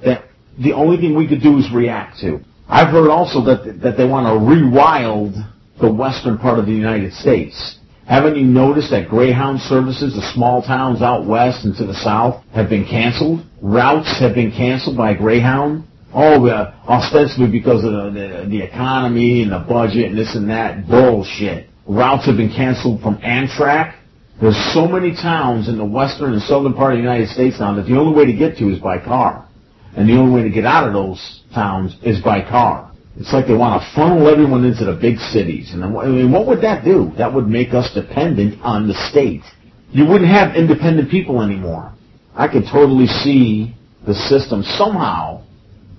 that the only thing we could do is react to. I've heard also that that they want to rewild the western part of the United States. Haven't you noticed that Greyhound services to small towns out west and to the south have been canceled? Routes have been canceled by Greyhound. Oh, uh, ostensibly because of the, the, the economy and the budget and this and that. Bullshit. Routes have been canceled from Amtrak. There's so many towns in the western and southern part of the United States now that the only way to get to is by car. And the only way to get out of those towns is by car. It's like they want to funnel everyone into the big cities. And I mean, what would that do? That would make us dependent on the state. You wouldn't have independent people anymore. I could totally see the system somehow.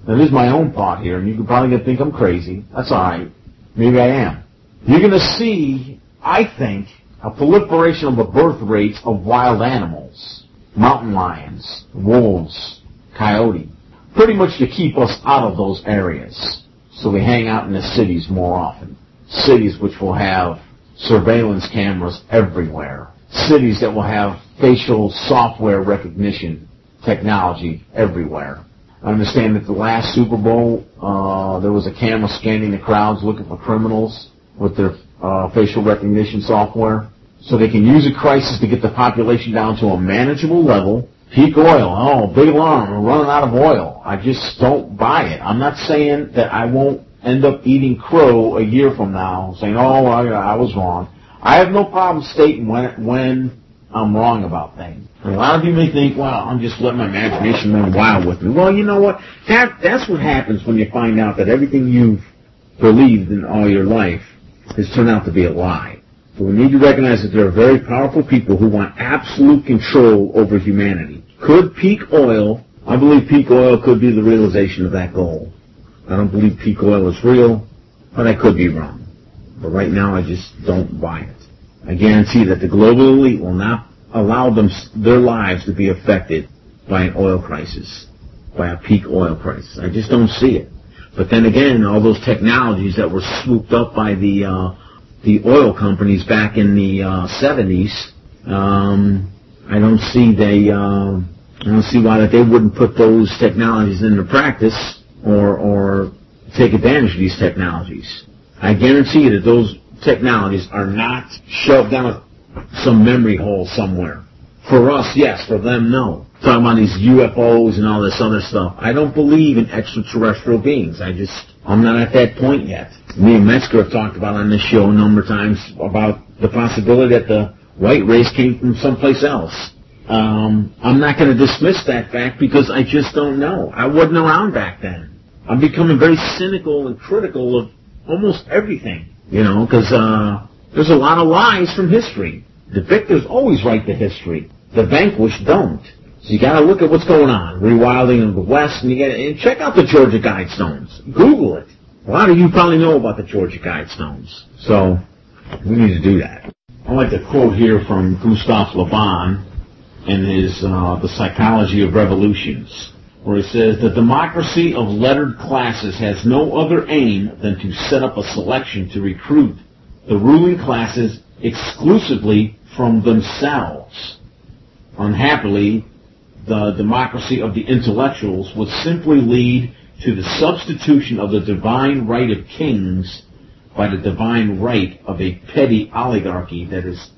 That is my own thought here, and you could probably think I'm crazy. That's all right. Maybe I am. You're going to see, I think, a proliferation of the birth rates of wild animals. Mountain lions, wolves, coyote. Pretty much to keep us out of those areas. So we hang out in the cities more often. Cities which will have surveillance cameras everywhere. Cities that will have facial software recognition technology everywhere. I understand that the last Super Bowl, uh, there was a camera scanning the crowds looking for criminals with their uh, facial recognition software. So they can use a crisis to get the population down to a manageable level Peak oil. Oh, big alarm. We're running out of oil. I just don't buy it. I'm not saying that I won't end up eating crow a year from now, saying, oh, I, I was wrong. I have no problem stating when, when I'm wrong about things. A lot of you may think, well, I'm just letting my imagination run wild with me. Well, you know what? That, that's what happens when you find out that everything you've believed in all your life has turned out to be a lie. But we need to recognize that there are very powerful people who want absolute control over humanity. Could peak oil, I believe peak oil could be the realization of that goal. I don't believe peak oil is real, but I could be wrong. But right now I just don't buy it. I guarantee that the global elite will not allow them their lives to be affected by an oil crisis, by a peak oil crisis. I just don't see it. But then again, all those technologies that were swooped up by the uh, the oil companies back in the uh, 70s, um, I don't see they uh, I don't see why that they wouldn't put those technologies into practice or or take advantage of these technologies. I guarantee you that those technologies are not shoved down some memory hole somewhere. For us, yes. For them, no. Talking about these UFOs and all this other stuff. I don't believe in extraterrestrial beings. I just, I'm not at that point yet. Me and Metzger have talked about on this show a number of times about the possibility that the white race came from someplace else. Um, I'm not going to dismiss that fact because I just don't know. I wasn't around back then. I'm becoming very cynical and critical of almost everything, you know, because uh, there's a lot of lies from history. The victors always write the history. The vanquished don't. So you got to look at what's going on, rewilding of the West, and you got and check out the Georgia Guidestones. Google it. A lot of you probably know about the Georgia Guidestones. So we need to do that. I like to quote here from Gustave Le Bon in his uh, The Psychology of Revolutions, where he says, The democracy of lettered classes has no other aim than to set up a selection to recruit the ruling classes exclusively from themselves. Unhappily, the democracy of the intellectuals would simply lead to the substitution of the divine right of kings by the divine right of a petty oligarchy that is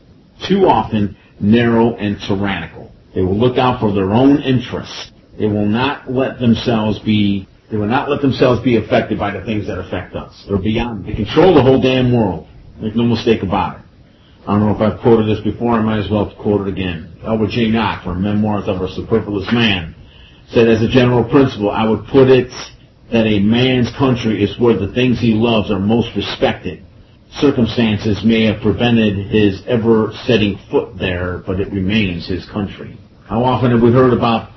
too often narrow and tyrannical. They will look out for their own interests. They will not let themselves be they will not let themselves be affected by the things that affect us. They're beyond. They control the whole damn world. Make no mistake about it. I don't know if I've quoted this before. I might as well quote it again. Albert J. Nock, from Memoirs of a Superfluous Man, said, as a general principle, I would put it that a man's country is where the things he loves are most respected. Circumstances may have prevented his ever setting foot there, but it remains his country. How often have we heard about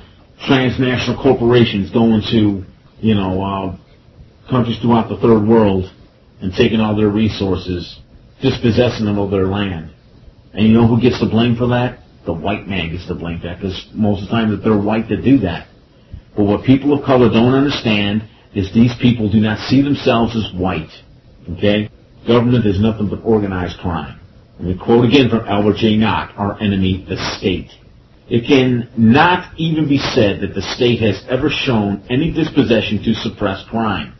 transnational corporations going to, you know, uh, countries throughout the third world and taking all their resources, dispossessing them of their land? And you know who gets the blame for that? The white man gets the blame for that because most of the time that they're white to do that. But what people of color don't understand is these people do not see themselves as white. Okay? Government is nothing but organized crime. And we quote again from Albert J. Nock, our enemy, the state. It can not even be said that the state has ever shown any disposition to suppress crime.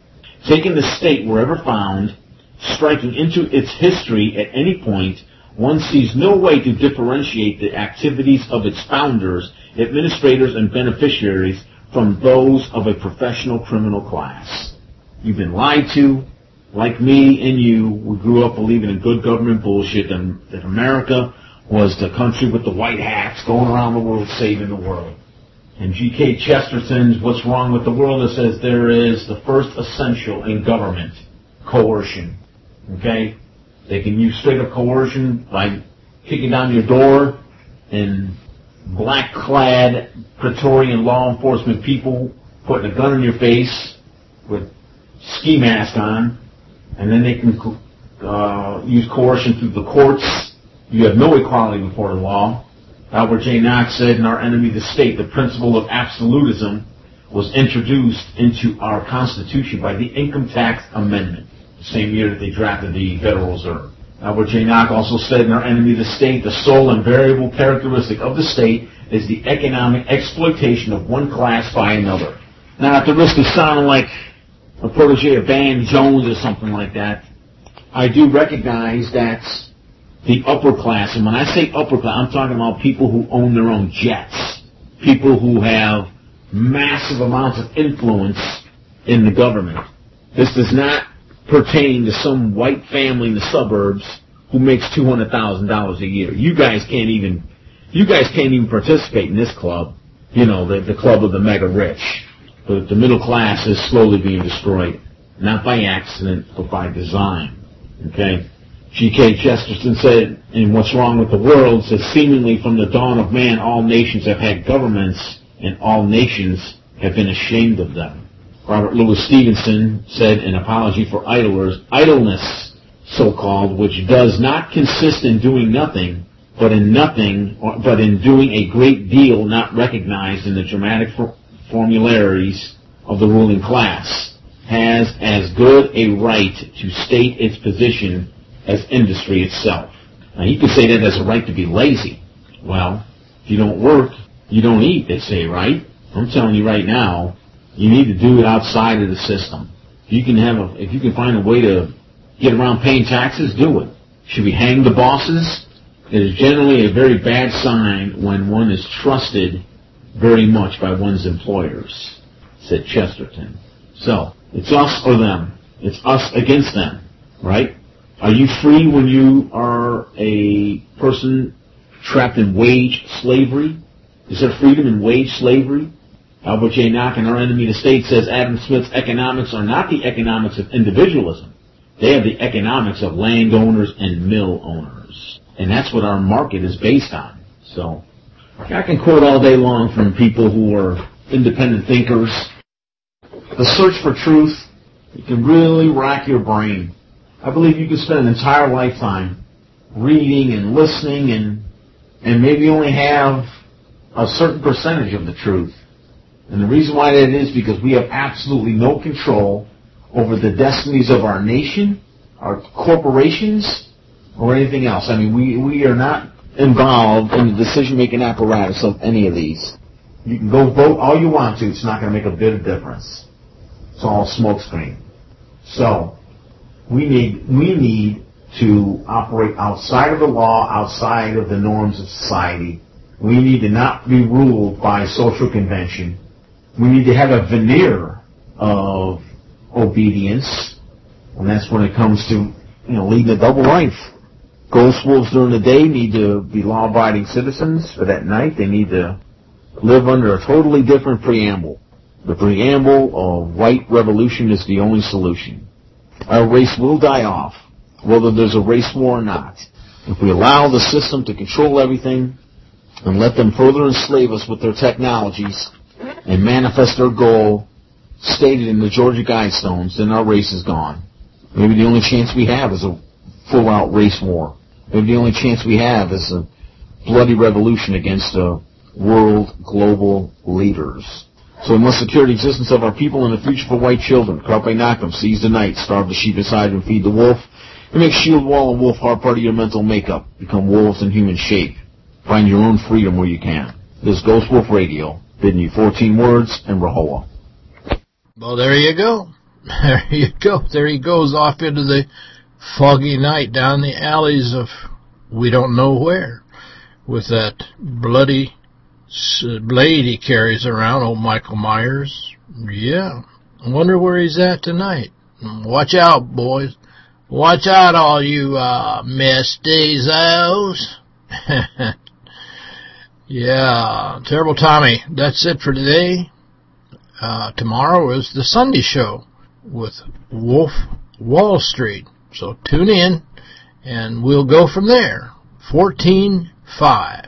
taking the state wherever found, striking into its history at any point, one sees no way to differentiate the activities of its founders, administrators, and beneficiaries from those of a professional criminal class. You've been lied to. Like me and you, we grew up believing in good government bullshit and that America was the country with the white hats going around the world saving the world. And G.K. Chesterton's What's Wrong with the World it says there is the first essential in government, coercion. Okay? They can use straight up coercion by kicking down your door and black clad Praetorian law enforcement people putting a gun in your face with ski mask on, and then they can uh, use coercion through the courts. You have no equality before the law. Albert J. Knox said in Our Enemy the State, the principle of absolutism was introduced into our Constitution by the Income Tax Amendment, the same year that they drafted the Federal Reserve. Albert J. Knox also said in Our Enemy the State, the sole and variable characteristic of the state is the economic exploitation of one class by another. Now, at the risk of sounding like a protege of Van Jones or something like that, I do recognize that's the upper class, and when I say upper class, I'm talking about people who own their own jets, people who have massive amounts of influence in the government. This does not pertain to some white family in the suburbs who makes $200,000 a year. You guys can't even, you guys can't even participate in this club, you know, the, the club of the mega rich. But the middle class is slowly being destroyed, not by accident, but by design. Okay? G.K. Chesterton said in What's Wrong with the World, says seemingly from the dawn of man all nations have had governments and all nations have been ashamed of them. Robert Louis Stevenson said in Apology for Idlers, idleness, so-called, which does not consist in doing nothing, but in nothing, but in doing a great deal not recognized in the dramatic formularies of the ruling class, has as good a right to state its position as industry itself. Now, you could say that as a right to be lazy. Well, if you don't work, you don't eat, they say, right? I'm telling you right now, you need to do it outside of the system. If you can have a, if you can find a way to get around paying taxes, do it. Should we hang the bosses? It is generally a very bad sign when one is trusted very much by one's employers, said Chesterton. So, it's us or them. It's us against them, right? Are you free when you are a person trapped in wage slavery? Is there freedom in wage slavery? Albert J. Nock in Our Enemy the State says Adam Smith's economics are not the economics of individualism. They are the economics of landowners and mill owners. And that's what our market is based on. So, I can quote all day long from people who are independent thinkers. The search for truth, can really rack your brain. I believe you could spend an entire lifetime reading and listening and and maybe only have a certain percentage of the truth. And the reason why that is because we have absolutely no control over the destinies of our nation, our corporations, or anything else. I mean, we, we are not involved in the decision-making apparatus of any of these. You can go vote all you want to. It's not going to make a bit of difference. It's all smokescreen. So, we need we need to operate outside of the law, outside of the norms of society. We need to not be ruled by social convention. We need to have a veneer of obedience, and that's when it comes to you know leading a double life. Ghost wolves during the day need to be law-abiding citizens, but at night they need to live under a totally different preamble. The preamble of white revolution is the only solution. Our race will die off, whether there's a race war or not. If we allow the system to control everything and let them further enslave us with their technologies and manifest their goal stated in the Georgia Guidestones, then our race is gone. Maybe the only chance we have is a full-out race war. Maybe the only chance we have is a bloody revolution against the world global leaders. So we must secure the existence of our people and the future for white children. Carpe Noctem, seize the night, starve the sheep inside and feed the wolf, and make shield wall and wolf heart part of your mental makeup. Become wolves in human shape. Find your own freedom where you can. This is Ghost Wolf Radio, bidding you 14 words and Rahowa. Well, there you go. There you go. There he goes off into the foggy night down the alleys of we don't know where with that bloody blade he carries around, old Michael Myers. Yeah. I wonder where he's at tonight. Watch out, boys. Watch out, all you uh, mestizos. yeah, Terrible Tommy, that's it for today. Uh, tomorrow is the Sunday show with Wolf Wall Street. So tune in, and we'll go from there. 14.5.